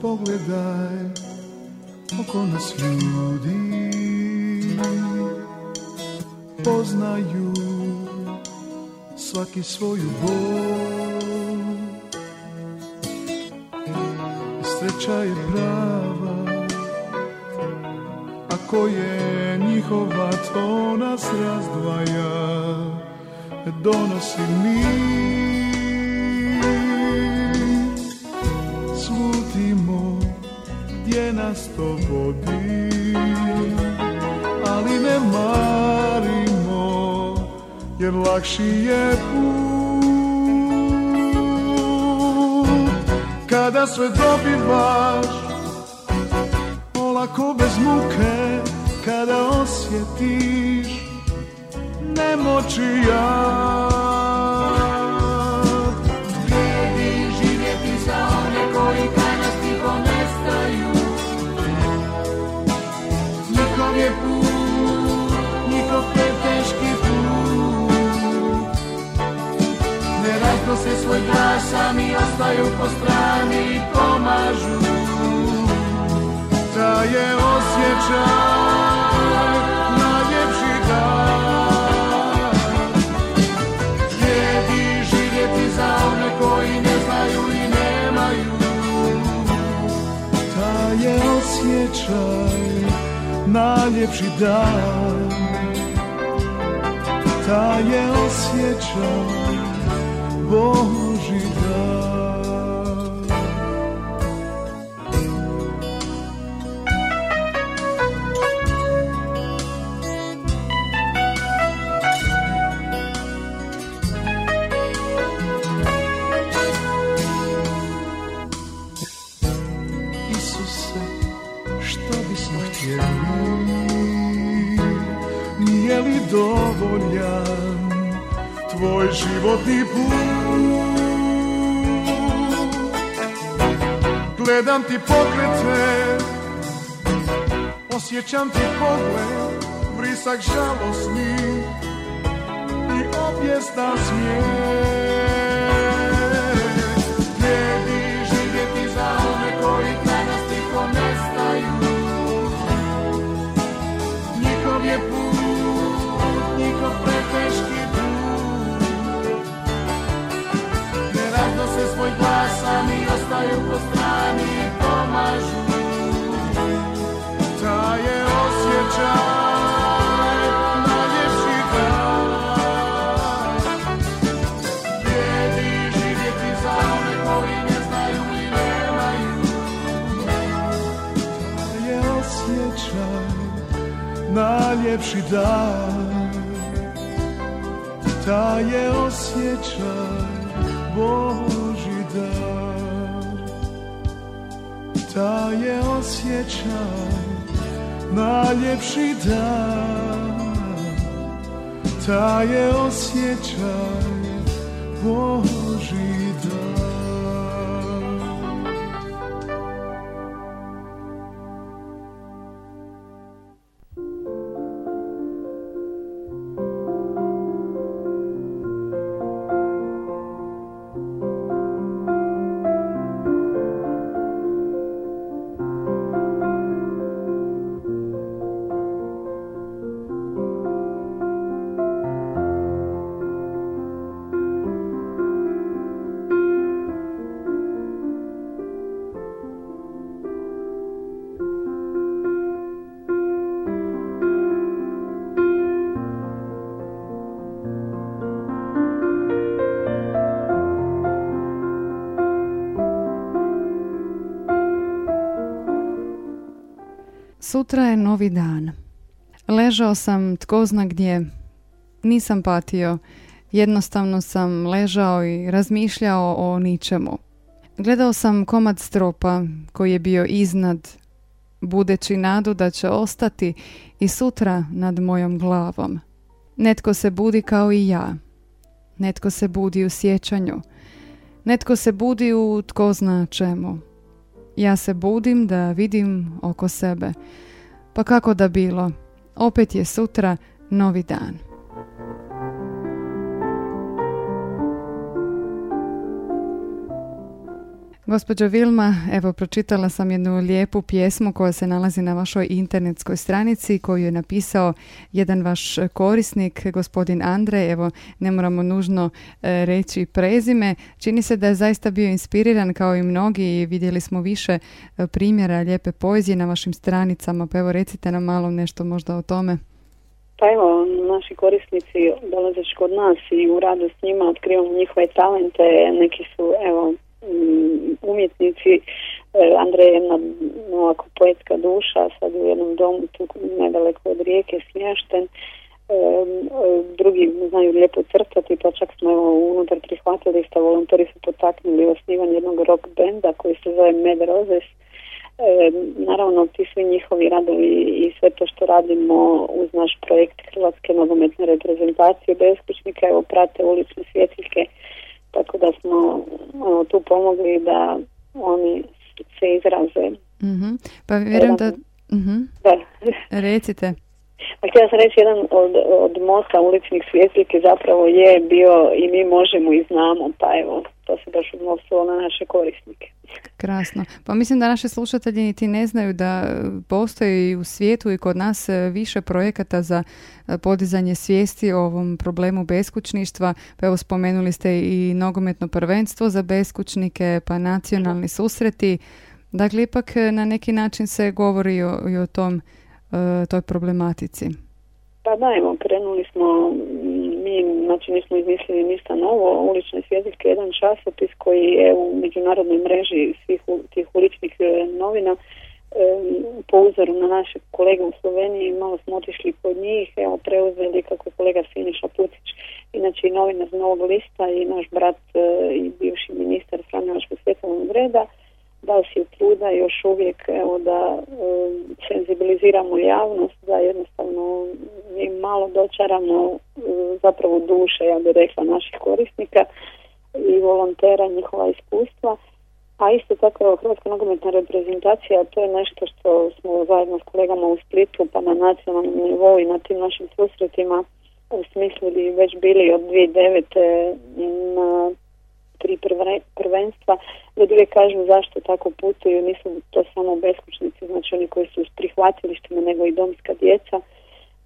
Pogledaj oko nas ljudi. Poznaju svaki svoju bol sreća je prava ako je njihova to nas razdvaja. Donosi mir gdje nas to vodi Ali ne marimo jer lakši je put. Kada sve dobivaš Olako bez muke Kada osjetiš Nemoći ja Raznose svoj glas, sami ostaju po strani i pomažu. Ta je osjećaj najljepši dan. Vrijedi živjeti za one koji ne znaju i nemaju. Ta je osjećaj najljepši dan Ta je osjećaj boy. Gledam ti pokrete Osjećam ti pogled Vrisak žalosni I objestan smijeh najljepši dan Ta je osjećaj Boži dar. Ta je osjećaj najljepši dan Ta je Sutra je novi dan. Ležao sam tko zna gdje. Nisam patio, Jednostavno sam ležao i razmišljao o ničemu. Gledao sam komad stropa koji je bio iznad, budeći nadu da će ostati i sutra nad mojom glavom. Netko se budi kao i ja. Netko se budi u sjećanju. Netko se budi u tko zna čemu. Ja se budim da vidim oko sebe. Pa kako da bilo? Opet je sutra novi dan. Gospođo Vilma, evo pročitala sam jednu lijepu pjesmu koja se nalazi na vašoj internetskoj stranici koju je napisao jedan vaš korisnik, gospodin Andrej. Evo, ne moramo nužno e, reći prezime. Čini se da je zaista bio inspiriran kao i mnogi i vidjeli smo više e, primjera lijepe poezije na vašim stranicama. Pa evo recite nam malo nešto možda o tome. Pa evo, naši korisnici dolazeći kod nas i u radu s njima otkrivamo njihove talente. Neki su, evo, umjetnici. E, Andrej je jedna ovako poetska duša, sad u jednom domu tu nedaleko od rijeke smješten. E, drugi znaju lijepo crtati, pa čak smo evo unutar prihvatilišta volonteri su potaknuli osnivanje jednog rock benda koji se zove Med Roses. E, naravno ti svi njihovi radovi i sve to što radimo uz naš projekt Hrvatske nogometne reprezentacije beskućnika evo prate ulične svjetiljke tako da smo tu pomogli da oni se izraze. mm Pa vjerujem da... uh da. Recite. Pa htjela sam reći, jedan od, od mosta uličnih svjetiljke zapravo je bio i mi možemo i znamo, pa evo, to se baš odnosilo na naše korisnike. Krasno. Pa mislim da naši slušatelji niti ne znaju da postoji u svijetu i kod nas e, više projekata za e, podizanje svijesti o ovom problemu beskućništva. Pa evo spomenuli ste i nogometno prvenstvo za beskućnike, pa nacionalni susreti. Dakle, ipak e, na neki način se govori o, i o tom, toj problematici. Pa da, evo, krenuli smo, mi, znači nismo izmislili ništa novo, ulične svjetiljke, jedan časopis koji je u međunarodnoj mreži svih tih uličnih e, novina, po uzoru na naše kolege u Sloveniji, malo smo otišli kod njih, evo preuzeli kako je kolega Siniša Pucić, inače i novinar Novog lista i naš brat e, i bivši ministar Franjevačkog svjetovnog reda, dao si truda još uvijek evo, da e, senzibiliziramo javnost, da jednostavno mi malo dočaramo e, zapravo duše, ja bih rekla, naših korisnika i volontera, njihova iskustva. A isto tako evo, Hrvatska nogometna reprezentacija, to je nešto što smo zajedno s kolegama u Splitu pa na nacionalnom nivou i na tim našim susretima u smislu već bili od 2009. na tri prvenstva, ljudi uvijek kažu zašto tako putuju, nisu to samo beskućnici, znači oni koji su s prihvatilištima, nego i domska djeca.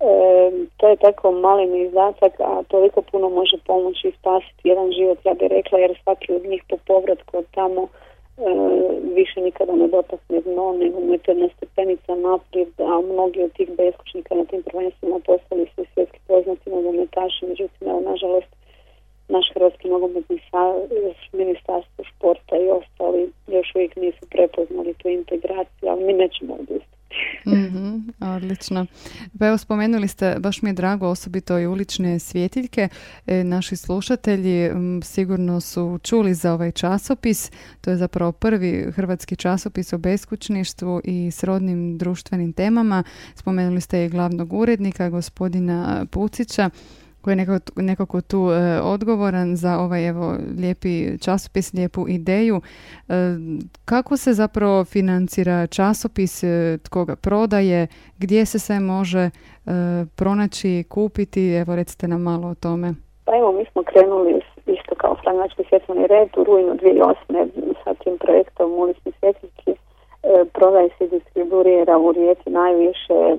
E, to je tako mali izdatak, a toliko puno može pomoći i spasiti jedan život, ja bih rekla, jer svaki od njih po povratku od tamo e, više nikada ne dotakne dno, nego mu je to jedna stepenica naprijed, a mnogi od tih beskućnika na tim prvenstvima postali su svjetski poznati nogometaši, međutim, evo, nažalost, naš Hrvatski nogometni ministarstvo športa i ostali još uvijek nisu prepoznali tu integraciju, ali mi nećemo odustati. mm odlično. Pa evo spomenuli ste, baš mi je drago osobito i ulične svjetiljke. E, naši slušatelji sigurno su čuli za ovaj časopis. To je zapravo prvi hrvatski časopis o beskućništvu i srodnim društvenim temama. Spomenuli ste i glavnog urednika, gospodina Pucića koji je nekako, nekako tu e, odgovoran za ovaj evo lijepi časopis, lijepu ideju. E, kako se zapravo financira časopis, e, tko ga prodaje, gdje se sve može pronaći, kupiti, evo recite nam malo o tome. Pa evo mi smo krenuli isto kao Franjački svjetlani red u rujnu 2008. sa tim projektom Ulični svjetljski prodaje se distribuira u Rijeci najviše,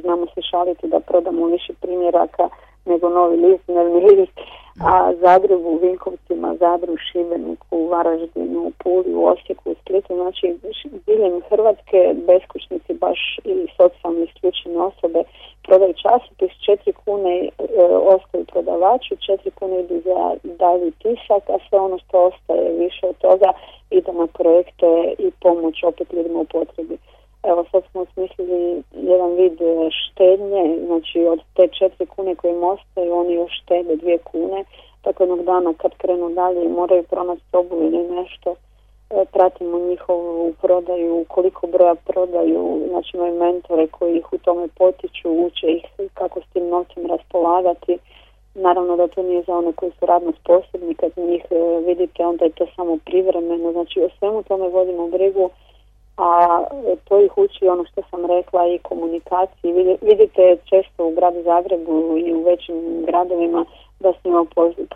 znamo se šaliti da prodamo više primjeraka nego novi list, dnevni list, a Zagrebu, Vinkovcima, Zadru, Šibeniku, Varaždinu, Puli, u Osijeku, u Splitu, znači diljem Hrvatske beskućnici baš ili socijalno isključene osobe prodaju časopis, četiri kune e, ostaju prodavaču, četiri kune idu za dalji tisak, a sve ono što ostaje više od toga ide na projekte i pomoć opet ljudima u potrebi. Evo sad smo osmislili jedan vid e, štednje, znači od te četiri kune koje im ostaju, oni još štede dvije kune, tako jednog dana kad krenu dalje moraju pronaći sobu ili nešto, e, pratimo njihovu prodaju, koliko broja prodaju, znači imaju mentore koji ih u tome potiču, uče ih kako s tim novcem raspolagati. Naravno da to nije za one koji su radno sposobni, kad njih e, vidite onda je to samo privremeno, znači o svemu tome vodimo brigu, a to ih uči ono što sam rekla i komunikaciji. Vidite često u gradu Zagrebu i u većim gradovima da s njima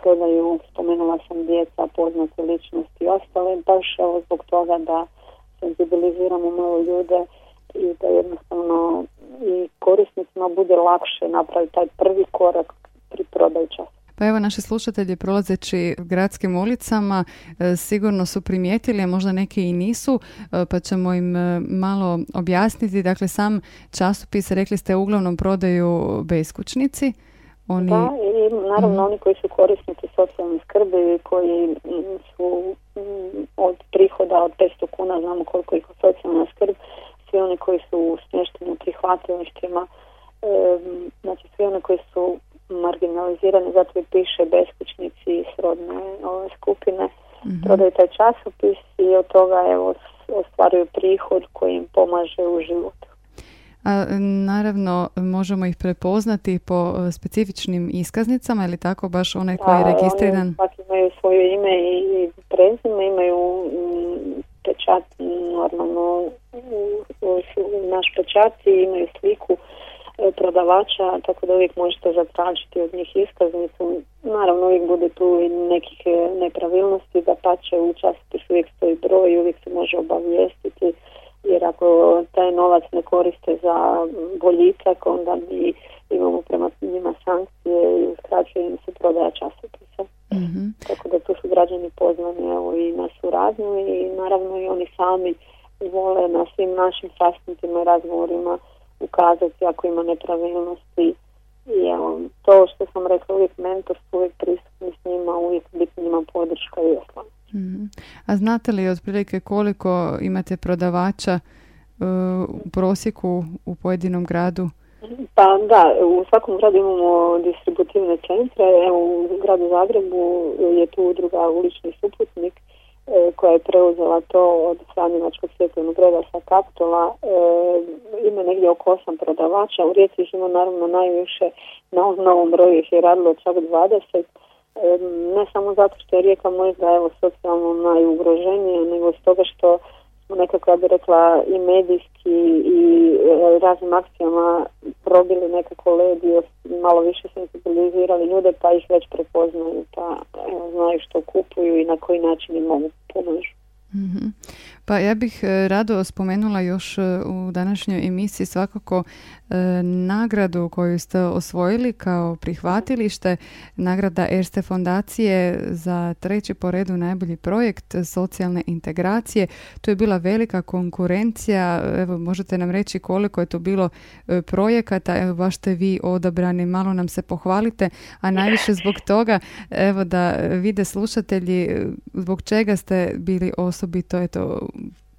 prodaju, spomenula sam djeca, poznate ličnosti i ostale, baš evo zbog toga da senzibiliziramo malo ljude i da jednostavno i korisnicima bude lakše napraviti taj prvi korak pri prodaju časa. Pa evo naši slušatelji prolazeći gradskim ulicama e, sigurno su primijetili, a možda neki i nisu, e, pa ćemo im e, malo objasniti. Dakle, sam časopis, rekli ste, uglavnom prodaju beskućnici. Oni... Da, i naravno mhm. oni koji su korisnici socijalne skrbi, koji su od prihoda od 500 kuna, znamo koliko ih socijalna skrb, svi oni koji su smješteni u prihvatilištima, znači svi oni koji su marginalizirani, zato i piše beskućnici i srodne ove skupine. Mm-hmm. Prodaju taj časopis i od toga evo ostvaruju prihod koji im pomaže u životu. A, naravno, možemo ih prepoznati po e, specifičnim iskaznicama ili tako baš onaj koji je registriran? Oni imaju svoje ime i prezime, imaju pečat normalno naš pečat i imaju sliku prodavača, tako da uvijek možete zatražiti od njih iskaznicu. Naravno uvijek bude tu i nekih e, nepravilnosti, da pače u časopisu uvijek stoji broj i uvijek se može obavijestiti jer ako taj novac ne koriste za boljitak, onda mi imamo prema njima sankcije i uskraćuje im se prodaja časopisa. mm Tako da tu su građani pozvani evo, i na suradnju i naravno i oni sami vole na svim našim sastancima i razgovorima ukazati ako ima nepravilnosti i evo, to što sam rekla, uvijek mentorstvo, uvijek prisutni s njima, uvijek biti njima podrška i oslan. mm A znate li otprilike koliko imate prodavača uh, u prosjeku u pojedinom gradu? Pa da, u svakom gradu imamo distributivne centre, evo u gradu Zagrebu je tu udruga Ulični suputnik E, koja je preuzela to od Franjevačkog svjetljenog reda sa Kaptola e, negdje oko osam prodavača, u Rijeci ih ima naravno najviše, na ovom novom broju ih je radilo čak 20, e, ne samo zato što je Rijeka možda evo socijalno najugroženija, nego stoga što smo nekako, ja bih rekla, i medijski i e, raznim akcijama probili nekako led i malo više sensibilizirali ljude pa ih već prepoznaju pa znaju što kupuju i na koji način im mogu pomoći. Mhm. Pa ja bih e, rado spomenula još e, u današnjoj emisiji svakako e, nagradu koju ste osvojili kao prihvatilište, nagrada Erste fondacije za treći po redu najbolji projekt socijalne integracije. To je bila velika konkurencija, evo možete nam reći koliko je to bilo projekata, evo baš ste vi odabrani, malo nam se pohvalite, a najviše zbog toga evo da vide slušatelji zbog čega ste bili osobito eto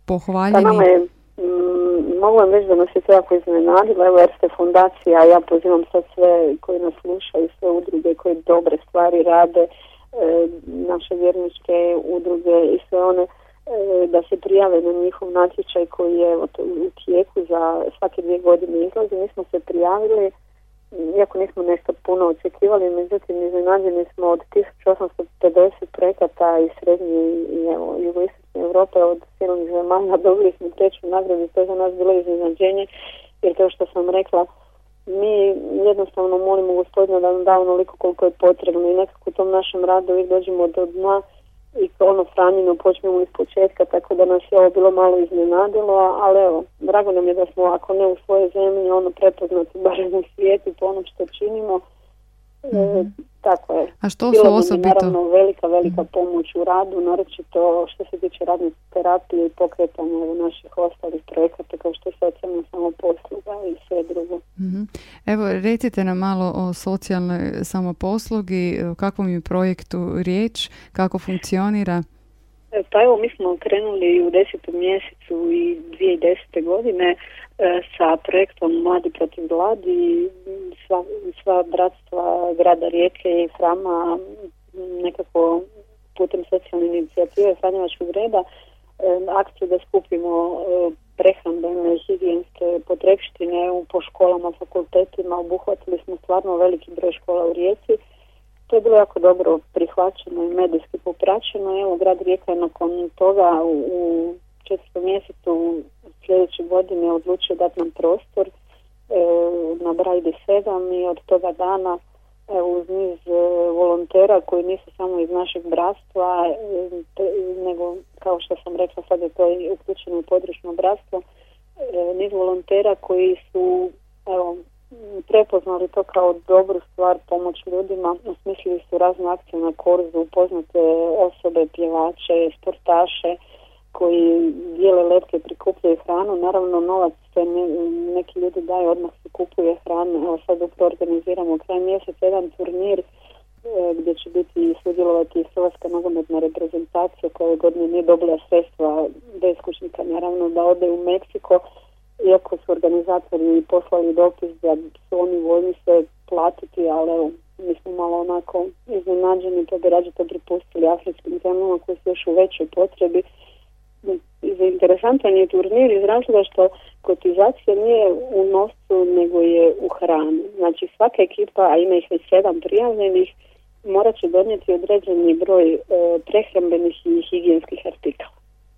pohvaljeni? Pa mm, mogu vam reći da nas je to jako iznenadilo, evo jer ste fundacija, ja pozivam sad sve koji nas slušaju, sve udruge koje dobre stvari rade, e, naše vjerničke udruge i sve one e, da se prijave na njihov natječaj koji je u tijeku za svake dvije godine izlazi. Mi smo se prijavili, iako nismo nešto puno očekivali, međutim iznenađeni smo od 1850 projekata iz srednje i evo, jugoistočne Europe od silnih zemalja dobili smo treću nagradu. To je za nas bilo iznenađenje jer kao što sam rekla mi jednostavno molimo gospodina da nam da onoliko koliko je potrebno i nekako u tom našem radu uvijek dođemo do dna i ono Franjino počnemo iz početka tako da nas je ovo bilo malo iznenadilo ali evo, drago nam je da smo ako ne u svojoj zemlji ono prepoznati barem u svijetu po onom što činimo mm tako je. A što su osobito? naravno velika, velika mhm. pomoć u radu, naročito što se tiče radne terapije i pokretanja naših ostalih projekata kao što je socijalna samoposluga i sve drugo. mm Evo, recite nam malo o socijalnoj samoposlugi, o kakvom je projektu riječ, kako funkcionira? E, pa evo, mi smo krenuli u desetom mjesecu i 2010. godine e, sa projektom Mladi protiv gladi. Sva, sva bratstva grada Rijeke i Frama nekako putem socijalne inicijative Franjevačkog reda e, akciju da skupimo prehrambene higijenske potrebštine po školama, fakultetima. Obuhvatili smo stvarno veliki broj škola u Rijeci to je bilo jako dobro prihvaćeno i medijski popraćeno. Evo, grad Rijeka je nakon toga u četvrtom mjesecu sljedeće godine odlučio dati nam prostor e, na Brajdi 7 i od toga dana e, uz niz e, volontera koji nisu samo iz našeg bratstva, nego kao što sam rekla sad je to uključeno u područno bratstvo, niz volontera koji su evo, prepoznali to kao dobru stvar pomoć ljudima, osmislili su razne akcije na korzu, upoznate osobe, pjevače, sportaše koji dijele letke, prikupljaju hranu. Naravno, novac se neki ljudi daju, odmah se kupuje hrana. Evo sad upravo organiziramo kraj mjeseca jedan turnir e, gdje će biti sudjelovati Hrvatska nogometna reprezentacija koja godine nije dobila sredstva bez kućnika, naravno da ode u Meksiko iako su organizatori poslali dopis da su oni voljni se platiti, ali evo, mi smo malo onako iznenađeni, to bi rađe to pripustili afričkim zemljama koji su još u većoj potrebi. Interesantan je turnir iz razloga što kotizacija nije u novcu nego je u hrani. Znači svaka ekipa, a ima ih već sedam prijavljenih, morat će donijeti određeni broj e, prehrambenih i higijenskih artikala.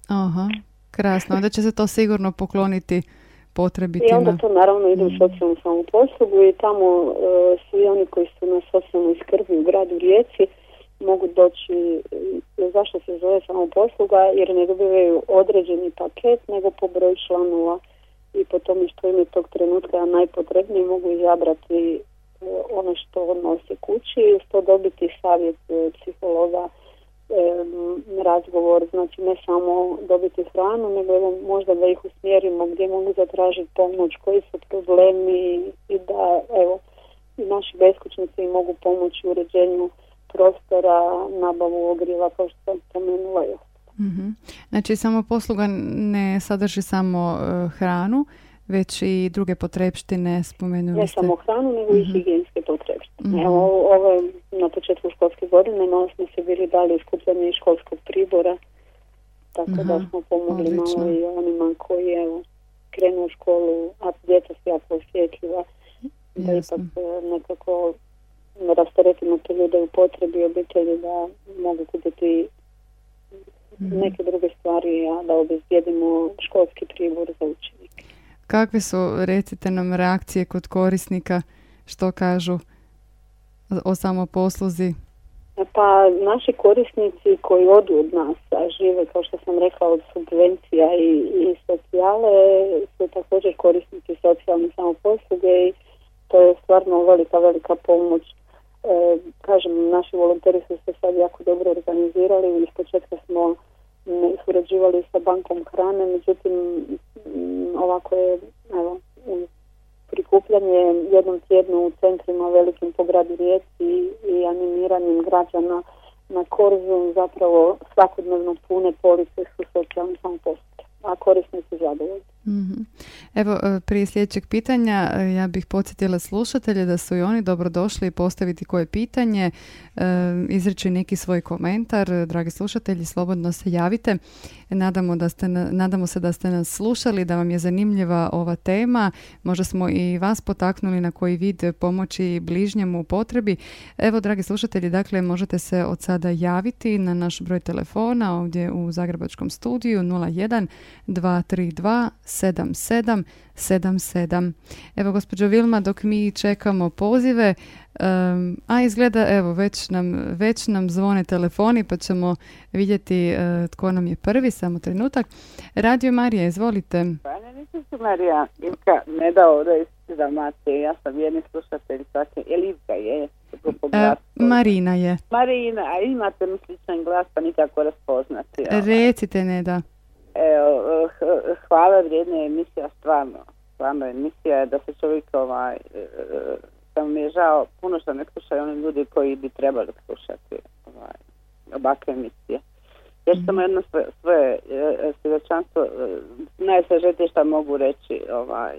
Aha, krasno. Onda će se to sigurno pokloniti potrebitima. I onda to naravno ide u mm. socijalnu samoposlugu i tamo e, svi oni koji su na socijalnoj skrbi u gradu Rijeci mogu doći, e, zašto se zove samoposluga, jer ne dobivaju određeni paket, nego po broju članova. I po tome što im je tog trenutka najpotrebnije mogu izabrati e, ono što nose kući. I što dobiti savjet e, psihologa razgovor, znači ne samo dobiti hranu, nego možda da ih usmjerimo gdje mogu zatražiti pomoć, koji su problemi i da evo i naši beskućnici mogu pomoći u uređenju prostora, nabavu ogrijeva kao što sam spomenula i mm Znači samo posluga ne sadrži samo e, hranu, već i druge potrebštine spomenuli Ne samo hranu, nego i mhm. higijenske potrebštine. mm Evo, ovo je na početku školske godine, malo smo se bili dali skupljanje školskog pribora, tako da smo pomogli malo i onima koji evo, krenu u školu, a djeca su jako osjetljiva, da ipak e, nekako rasteretimo te ljude u potrebi obitelji da mogu kupiti mhm. neke druge stvari, a da obezbijedimo školski pribor za učenike. Kakve su, recite nam, reakcije kod korisnika, što kažu o samoposluzi? Pa naši korisnici koji odu od nas, a žive, kao što sam rekla, od subvencija i, i socijale, su također korisnici socijalne samoposluge i to je stvarno velika, velika pomoć. E, kažem, naši volonteri su se sad jako dobro organizirali i iz početka smo surađivali sa bankom hrane, međutim ovako je evo, prikupljanje jednom tjednu u centrima velikim po gradu Rijeci i animiranjem građana na korzu zapravo svakodnevno pune police su socijalni samoposluge, a korisnici zadovoljni. Mm Evo, e, prije sljedećeg pitanja e, ja bih podsjetila slušatelje da su i oni dobrodošli postaviti koje pitanje, izreći neki svoj komentar. Dragi slušatelji, slobodno se javite. Nadamo, da ste, nadamo se da ste nas slušali, da vam je zanimljiva ova tema. Možda smo i vas potaknuli na koji vid pomoći bližnjemu u potrebi. Evo, dragi slušatelji, dakle, možete se od sada javiti na naš broj telefona ovdje u Zagrebačkom studiju 01 232 77 77. Evo gospođo Vilma, dok mi čekamo pozive, a izgleda evo već nam, već nam zvone telefoni pa ćemo vidjeti uh, tko nam je prvi, samo trenutak. Radio Marija, izvolite. Pa ne, nisam se Marija, Ivka ne da da mate, ja sam jedni slušatelj je Ivka je? E, Marina je. Marina, a imate mi sličan glas pa nikako raspoznati. Recite ne da. Evo, hvala vrijedna emisija, stvarno. Stvarno emisija je da se čovjek ovaj, sam mi je žao puno što ne slušaju oni ljudi koji bi trebali slušati ovaj, ovakve emisije. Ću samo jedno svoje, svoje e, svjedočanstvo, e, najsažetije što mogu reći, ovaj,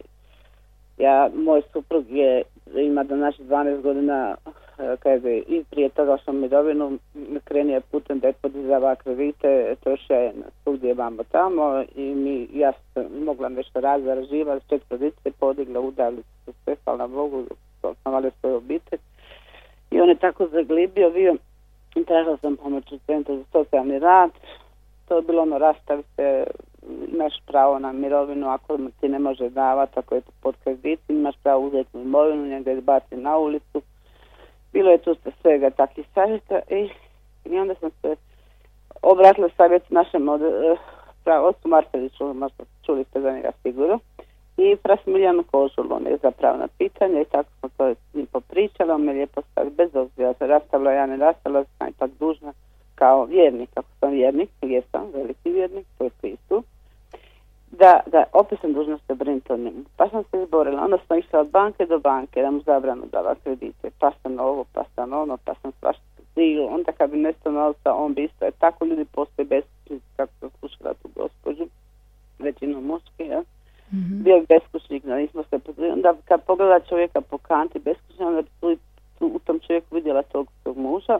ja, moj suprug je, ima do naših 12 godina, e, kaže, i prije toga što mirovinu, krenio je putem da je podizava kredite, trošio je na svugdje vamo tamo i mi, ja sam mogla nešto raz zaraživati, čet kredite podigla, udali se sve, hvala Bogu, osnovali svoju obitelj. I on je tako zaglibio, bio, tražila sam pomoć u centru za socijalni rad, to je bilo ono rastavi se, imaš pravo na mirovinu ako ti ne može davati, ako je pod kredit, imaš pravo uzeti imovinu, njega izbaciti na ulicu. Bilo je tu svega takvih savjeta i, i onda sam se obratila savjet našem od, uh, Ostu Markoviću, možda čuli ste za njega sigurno, i Prasmiljanu Kožulu, on je za pravna pitanja i tako smo to njim popričali, on me lijepo stavio, bez obzira se rastavila, ja ne rastavila, sam ipak dužna kao vjernik, ako sam vjernik, jesam veliki vjernik, to je pristup, da, da opet sam dužna se brinuti o njemu. Pa sam se izborila, onda sam išla od banke do banke da mu zabranu dava kredite, pa sam ovo, pa sam ono, pa sam svašta stilu, onda kad bi nešto novca, on bi isto, tako ljudi postoje bez kako sam slušala tu gospođu, većinom muške, ja. Mm-hmm. bio beskućnik, da nismo se onda kad pogleda čovjeka po kanti beskućnika, onda bi tu, u tom čovjeku vidjela tog, tog muža,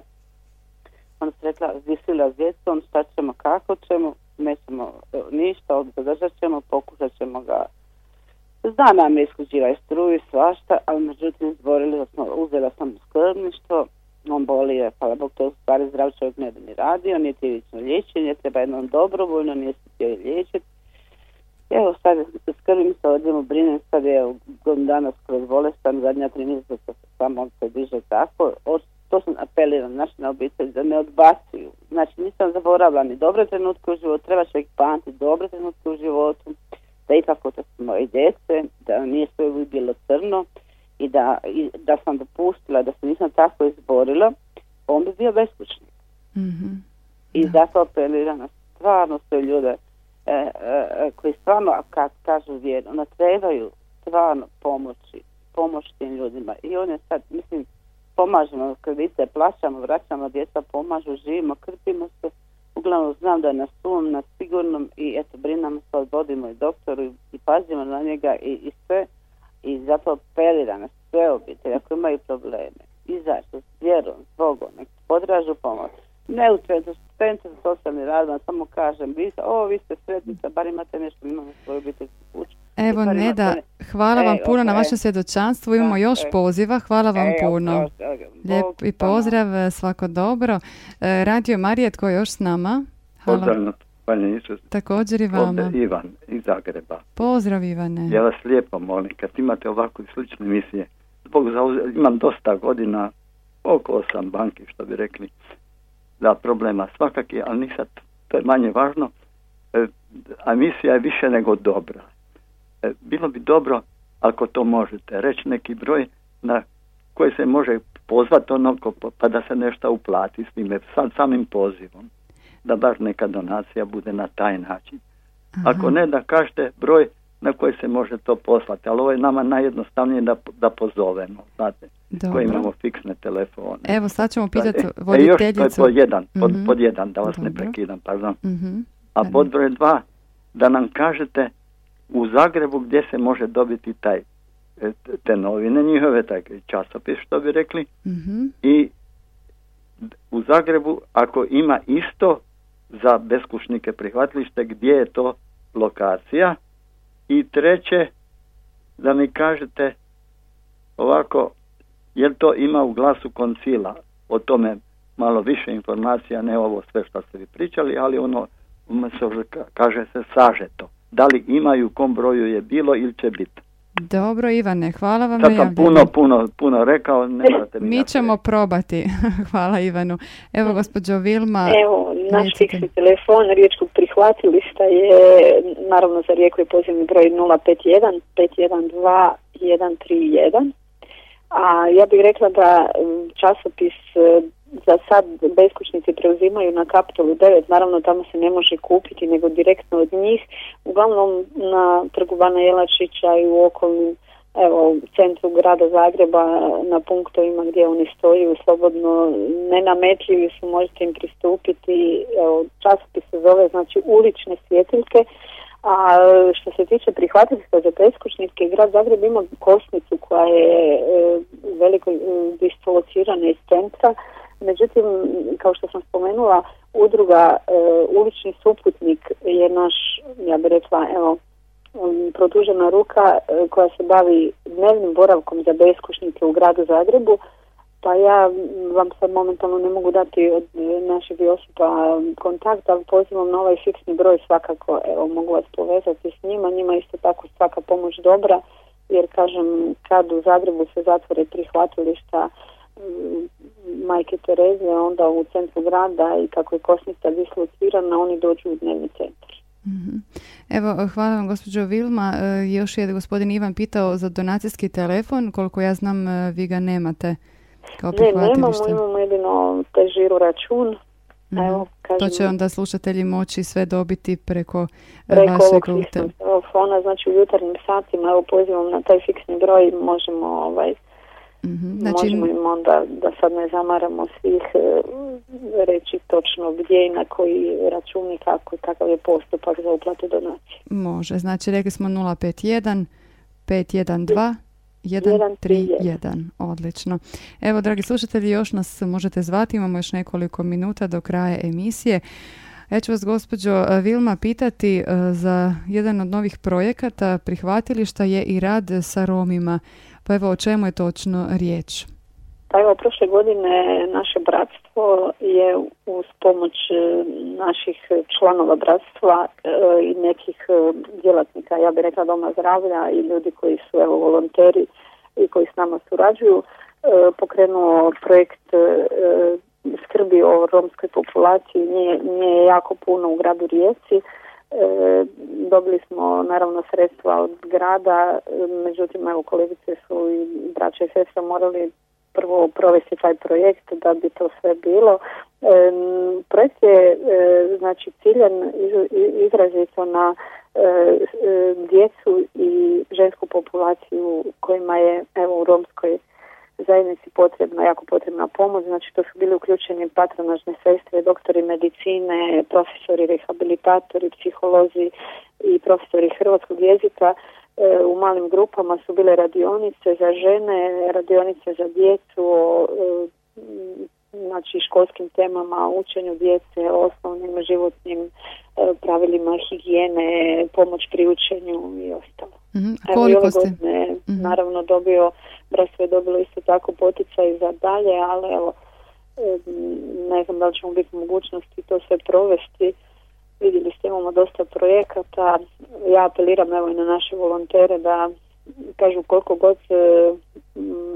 onda se rekla, visila s djecom, šta ćemo, kako ćemo, nećemo e, ništa, zadržat ćemo, pokušat ćemo ga Zna nam je iskuđiva struju svašta, ali međutim zborili smo, uzela sam skrbništvo, on boli je, hvala Bog, to stvari zdrav čovjek ne bi ni radio, nije tivično liječenje, treba jednom dobrovoljno, nije se htio liječiti. Evo sad skrbim se o njemu, brinem sad je godinu dana skroz bolestan, zadnja tri mjeseca se samo se diže tako. O, to sam apeliram naš na obitelj da ne odbacuju. Znači nisam zaboravila ni dobre trenutke u životu, treba čovjek pamtiti dobre trenutke u životu, da ipak to su moje djece, da nije sve uvijek bilo crno i da, i da sam dopustila, da se nisam tako izborila, on bi bio beskućnik. Mm-hmm. I zato apeliram na stvarno sve ljude e, e, e, koji stvarno, kad kažu vjerno, ona trebaju stvarno pomoći, pomoći tim ljudima. I on je sad, mislim, pomažemo kredite, plaćamo, vraćamo, djeca pomažu, živimo, krpimo se. Uglavnom znam da je na na sigurnom i eto, brinamo se, odvodimo i doktoru i, i pazimo na njega i, i sve. I zato apelira na sve obitelji, ako imaju probleme, izaći s vjerom, s Bogom, nek podražu pomoć. Ne u centru, centru za socijalni rad, samo kažem, vi, o, vi ste sretnica, bar imate nešto, imamo svoju obiteljsku kuću. Evo Neda, hvala vam puno na vaše svjedočanstvo. Imamo još poziva. Hvala vam puno. Lijep i pozdrav, svako dobro. E, Radio Marije, tko je još s nama? Pozdrav Također i vama. Ivan iz Zagreba. Pozdrav Ivane. Ja vas lijepo molim, kad imate ovakve slične misije, zbog imam dosta godina, oko osam banki, što bi rekli, da problema svakaki, ali nisad, to je manje važno, e, a misija je više nego dobra. E, bilo bi dobro ako to možete reći neki broj na koji se može pozvati ono pa da se nešto uplati s time sam, samim pozivom da baš neka donacija bude na taj način. Ako ne da kažete broj na koji se može to poslati ali ovo je nama najjednostavnije da, da pozovemo znate koji imamo fiksne telefone. Evo sad ćemo pitati voditeljicu e, još to je pod jedan, pod, mhm. pod jedan da vas Dobro. ne prekidam pardon. Mm a pod broj dva da nam kažete u Zagrebu gdje se može dobiti taj e, te novine njihove, taj časopis što bi rekli. Mhm. i u Zagrebu ako ima isto za beskušnike prihvatilište gdje je to lokacija i treće da mi kažete ovako jer to ima u glasu koncila o tome malo više informacija ne ovo sve što ste vi pričali ali ono kaže se sažeto da li imaju, kom broju je bilo ili će biti. Dobro Ivane, hvala vam Sad sam puno, puno, puno rekao, ne mi. Mi ćemo probati. hvala Ivanu. Evo gospođo Vilma. Evo, naš fiksni telefon riječkog prihvatilišta je naravno za rijeku je pozivni broj 051 512 131. A ja bih rekla da časopis za sad beskućnici preuzimaju na Kapitolu 9, naravno tamo se ne može kupiti nego direktno od njih, uglavnom na trgu Bana Jelačića i u okolnim evo u centru grada Zagreba na punktovima gdje oni stoju slobodno nenametljivi su, možete im pristupiti. Evo, časopis se zove znači ulične svjetiljke, a što se tiče prihvatiteljstva za beskućnike, grad Zagreb ima kosnicu koja je e, veliko e, dislocirana iz centra, međutim, kao što sam spomenula, udruga e, Ulični suputnik je naš, ja bih rekla, evo, produžena ruka e, koja se bavi dnevnim boravkom za beskućnike u gradu Zagrebu, pa ja vam sad momentalno ne mogu dati od našeg Josipa kontakt, ali pozivam na ovaj fiksni broj svakako, evo mogu vas povezati s njima, njima isto tako svaka pomoć dobra, jer kažem kad u Zagrebu se zatvore prihvatilišta majke Tereze, onda u centru grada i kako je kosnica dislocirana, oni dođu u dnevni centar. Mhm. Evo, hvala vam gospođo Vilma. E, još je gospodin Ivan pitao za donacijski telefon, koliko ja znam e, vi ga nemate kao Ne, nemamo, imamo jedino težiru račun. Mhm. Evo, to će onda slušatelji moći sve dobiti preko, e, preko vašeg telefona, znači u jutarnjim satima, evo pozivam na taj fiksni broj, možemo ovaj, Mm-hmm. Znači, Možemo im onda, da sad ne zamaramo svih, e, reći točno gdje i na koji račun i kako, kakav je postupak za uplatu donacije. Može, znači rekli smo 051 512 131. Odlično. Evo, dragi slušatelji, još nas možete zvati, imamo još nekoliko minuta do kraja emisije. Ja ću vas, gospođo Vilma, pitati e, za jedan od novih projekata prihvatilišta je i rad sa Romima. Pa evo o čemu je točno riječ? Pa evo, prošle godine naše bratstvo je uz pomoć e, naših članova bratstva e, i nekih e, djelatnika, ja bih rekla doma zdravlja i ljudi koji su evo volonteri i koji s nama surađuju, pokrenuo projekt skrbi o romskoj populaciji. Nije, nije jako puno u gradu Rijeci dobili smo naravno sredstva od grada, međutim evo kolegice su i braće i sestra morali prvo provesti taj projekt da bi to sve bilo. E, projekt je e, znači ciljan izrazito na e, djecu i žensku populaciju kojima je evo u romskoj zajednici potrebna, jako potrebna pomoć, znači to su bili uključeni patronažne sestre, doktori medicine, profesori, rehabilitatori, psiholozi i profesori hrvatskog jezika. E, u malim grupama su bile radionice za žene, radionice za djecu, e, znači školskim temama, učenju djece, osnovnim životnim e, pravilima higijene, pomoć pri učenju i ostalo. Mm-hmm. Koliko ste? Mhm. naravno dobio, bratstvo je dobilo isto tako poticaj za dalje, ali evo, ne znam da li ćemo biti mogućnosti to sve provesti. Vidjeli ste, imamo dosta projekata. Ja apeliram evo i na naše volontere da kažu koliko god e,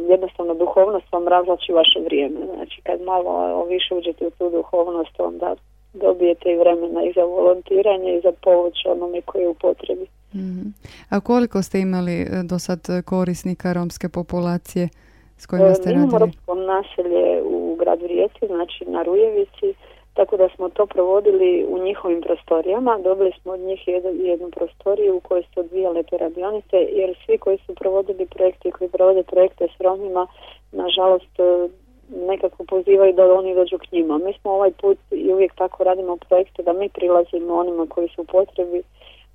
jednostavno duhovnost vam razlači vaše vrijeme. Znači kad malo više uđete u tu duhovnost onda dobijete i vremena i za volontiranje i za pomoć onome koji je u potrebi. Mhm. A koliko ste imali e, do sad korisnika romske populacije s kojima e, ste radili? Imamo romsko naselje u gradu Rijeci, znači na Rujevici, tako da smo to provodili u njihovim prostorijama. Dobili smo od njih jednu, jednu prostoriju u kojoj su odvijale te radionice, jer svi koji su provodili projekte i koji provode projekte s Romima, nažalost e, nekako pozivaju da oni dođu k njima. Mi smo ovaj put i uvijek tako radimo projekte da mi prilazimo onima koji su u potrebi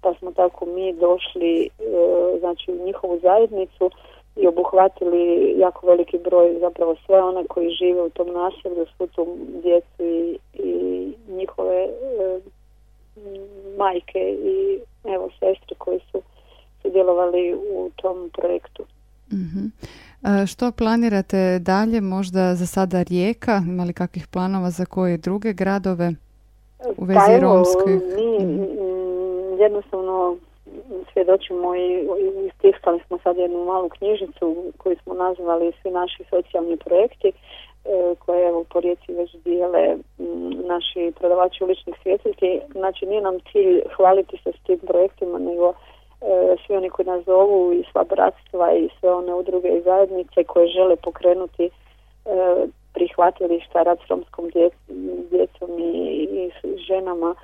pa smo tako mi došli e, znači u njihovu zajednicu i obuhvatili jako veliki broj zapravo sve one koji žive u tom naselju, svu tu djecu i, i njihove e, majke i evo sestre koji su sudjelovali u tom projektu. uh što planirate dalje, možda za sada Rijeka, imali kakvih planova za koje druge gradove u vezi pa romske? Mi, mhm jednostavno svjedočimo i istiskali smo sad jednu malu knjižnicu koju smo nazvali svi naši socijalni projekti e, koje evo po rijeci već dijele naši prodavači uličnih svjetiljki. Znači nije nam cilj hvaliti se s tim projektima nego e, svi oni koji nas zovu i sva bratstva i sve one udruge i zajednice koje žele pokrenuti e, prihvatilišta rad s romskom djecom i, i ženama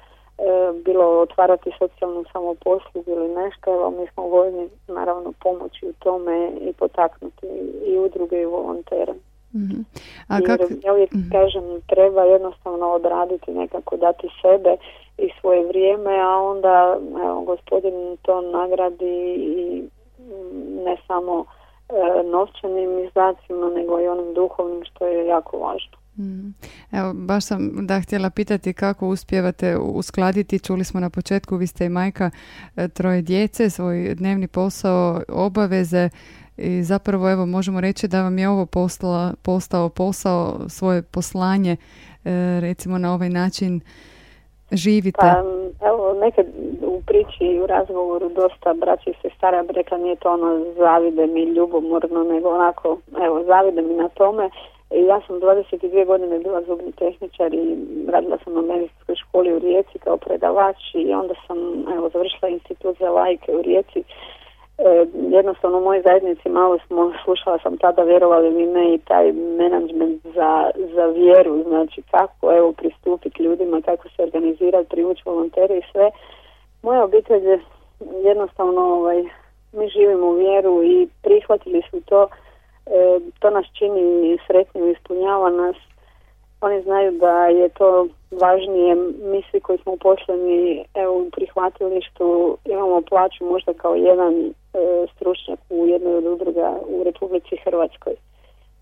bilo otvarati socijalnu samoposlugu ili nešto, evo mi smo voljni naravno pomoći u tome i potaknuti i udruge i volontere. mm A Jer ja uvijek mhm. kažem treba jednostavno odraditi nekako dati sebe i svoje vrijeme, a onda evo, gospodin to nagradi i mm, ne samo e, novčanim izdacima nego i onim duhovnim što je jako važno. Mm. Evo, baš sam da htjela pitati kako uspijevate uskladiti, čuli smo na početku, vi ste i majka e, troje djece, svoj dnevni posao, obaveze i zapravo evo možemo reći da vam je ovo postala, postao posao, svoje poslanje e, recimo na ovaj način živite? Pa, evo, nekad u priči i u razgovoru dosta braći se stara rekla nije to ono zavide mi ljubomorno, nego onako, evo, zavide mi na tome. I ja sam 22 godine bila zubni tehničar i radila sam na medicinskoj školi u Rijeci kao predavač i onda sam evo, završila institut za lajke u Rijeci E, jednostavno u mojoj zajednici malo smo, slušala sam tada vjerovali mi ne i taj menadžment za, za vjeru, znači kako evo pristupiti ljudima, kako se organizirati, privući volontere i sve. Moja obitelj je jednostavno ovaj, mi živimo u vjeru i prihvatili su to, e, to nas čini sretnim, ispunjava nas oni znaju da je to važnije. Mi svi koji smo uposleni evo, u prihvatilištu imamo plaću možda kao jedan e, stručnjak u jednoj od udruga u Republici Hrvatskoj.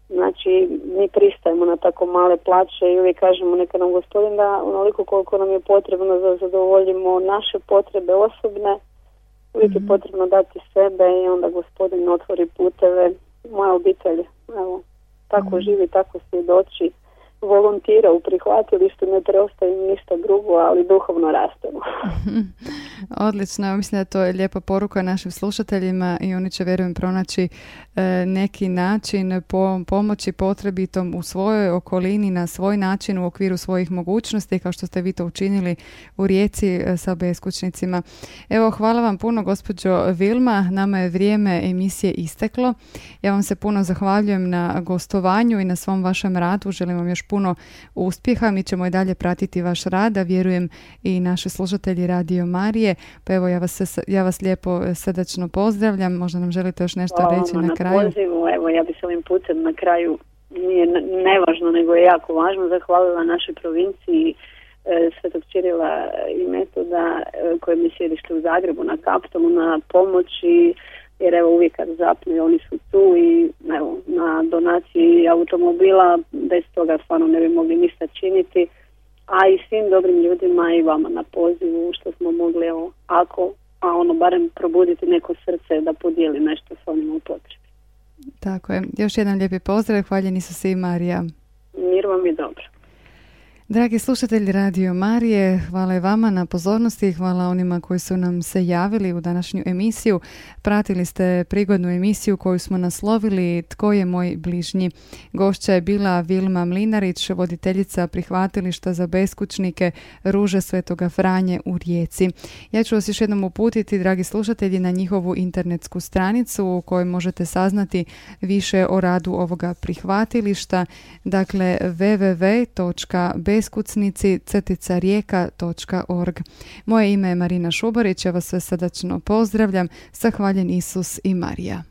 Znači, mi pristajemo na tako male plaće i uvijek kažemo neka nam gospodin da onoliko koliko nam je potrebno da zadovoljimo naše potrebe osobne, uvijek je mhm. potrebno dati sebe i onda gospodin otvori puteve. Moja obitelj, evo, tako mm živi, tako svjedoči volontira u prihvatilištu, ne preostaje ništa drugo, ali duhovno rastemo. Odlično, mislim da to je lijepa poruka našim slušateljima i oni će, vjerujem, pronaći e, neki način po, pomoći potrebitom u svojoj okolini, na svoj način, u okviru svojih mogućnosti, kao što ste vi to učinili u Rijeci e, sa beskućnicima. Evo, hvala vam puno, gospođo Vilma. Nama je vrijeme emisije isteklo. Ja vam se puno zahvaljujem na gostovanju i na svom vašem radu. Želim vam još puno uspjeha. Mi ćemo i dalje pratiti vaš rad, a vjerujem i naši slušatelji Radio Marije. Pa evo, ja vas, ja vas lijepo e, srdačno pozdravljam. Možda nam želite još nešto reći na, kraju? Pozivu. Evo, ja bi se ovim putem na kraju nije nevažno, nego je jako važno zahvalila našoj provinciji e, Svetog Čirila i metoda e, koje mi sjedište u Zagrebu na Kaptomu na pomoći jer evo uvijek kad zapne oni su tu i evo, na donaciji automobila bez toga stvarno ne bi mogli ništa činiti a i svim dobrim ljudima i vama na pozivu što smo mogli evo, ako a ono barem probuditi neko srce da podijeli nešto s onim u potrebi. Tako je. Još jedan lijepi pozdrav. Hvaljeni su svi Marija. Mir vam i dobro. Dragi slušatelji Radio Marije, hvala i vama na pozornosti i hvala onima koji su nam se javili u današnju emisiju. Pratili ste prigodnu emisiju koju smo naslovili Tko je moj bližnji. Gošća je bila Vilma Mlinarić, voditeljica prihvatilišta za beskućnike Ruže Svetoga Franje u Rijeci. Ja ću vas još jednom uputiti, dragi slušatelji, na njihovu internetsku stranicu u kojoj možete saznati više o radu ovoga prihvatilišta. Dakle, www.beskućnike beskucnici crtica rijeka.org. Moje ime je Marina Šubarić, ja vas sve srdačno pozdravljam. Zahvaljen Isus i Marija.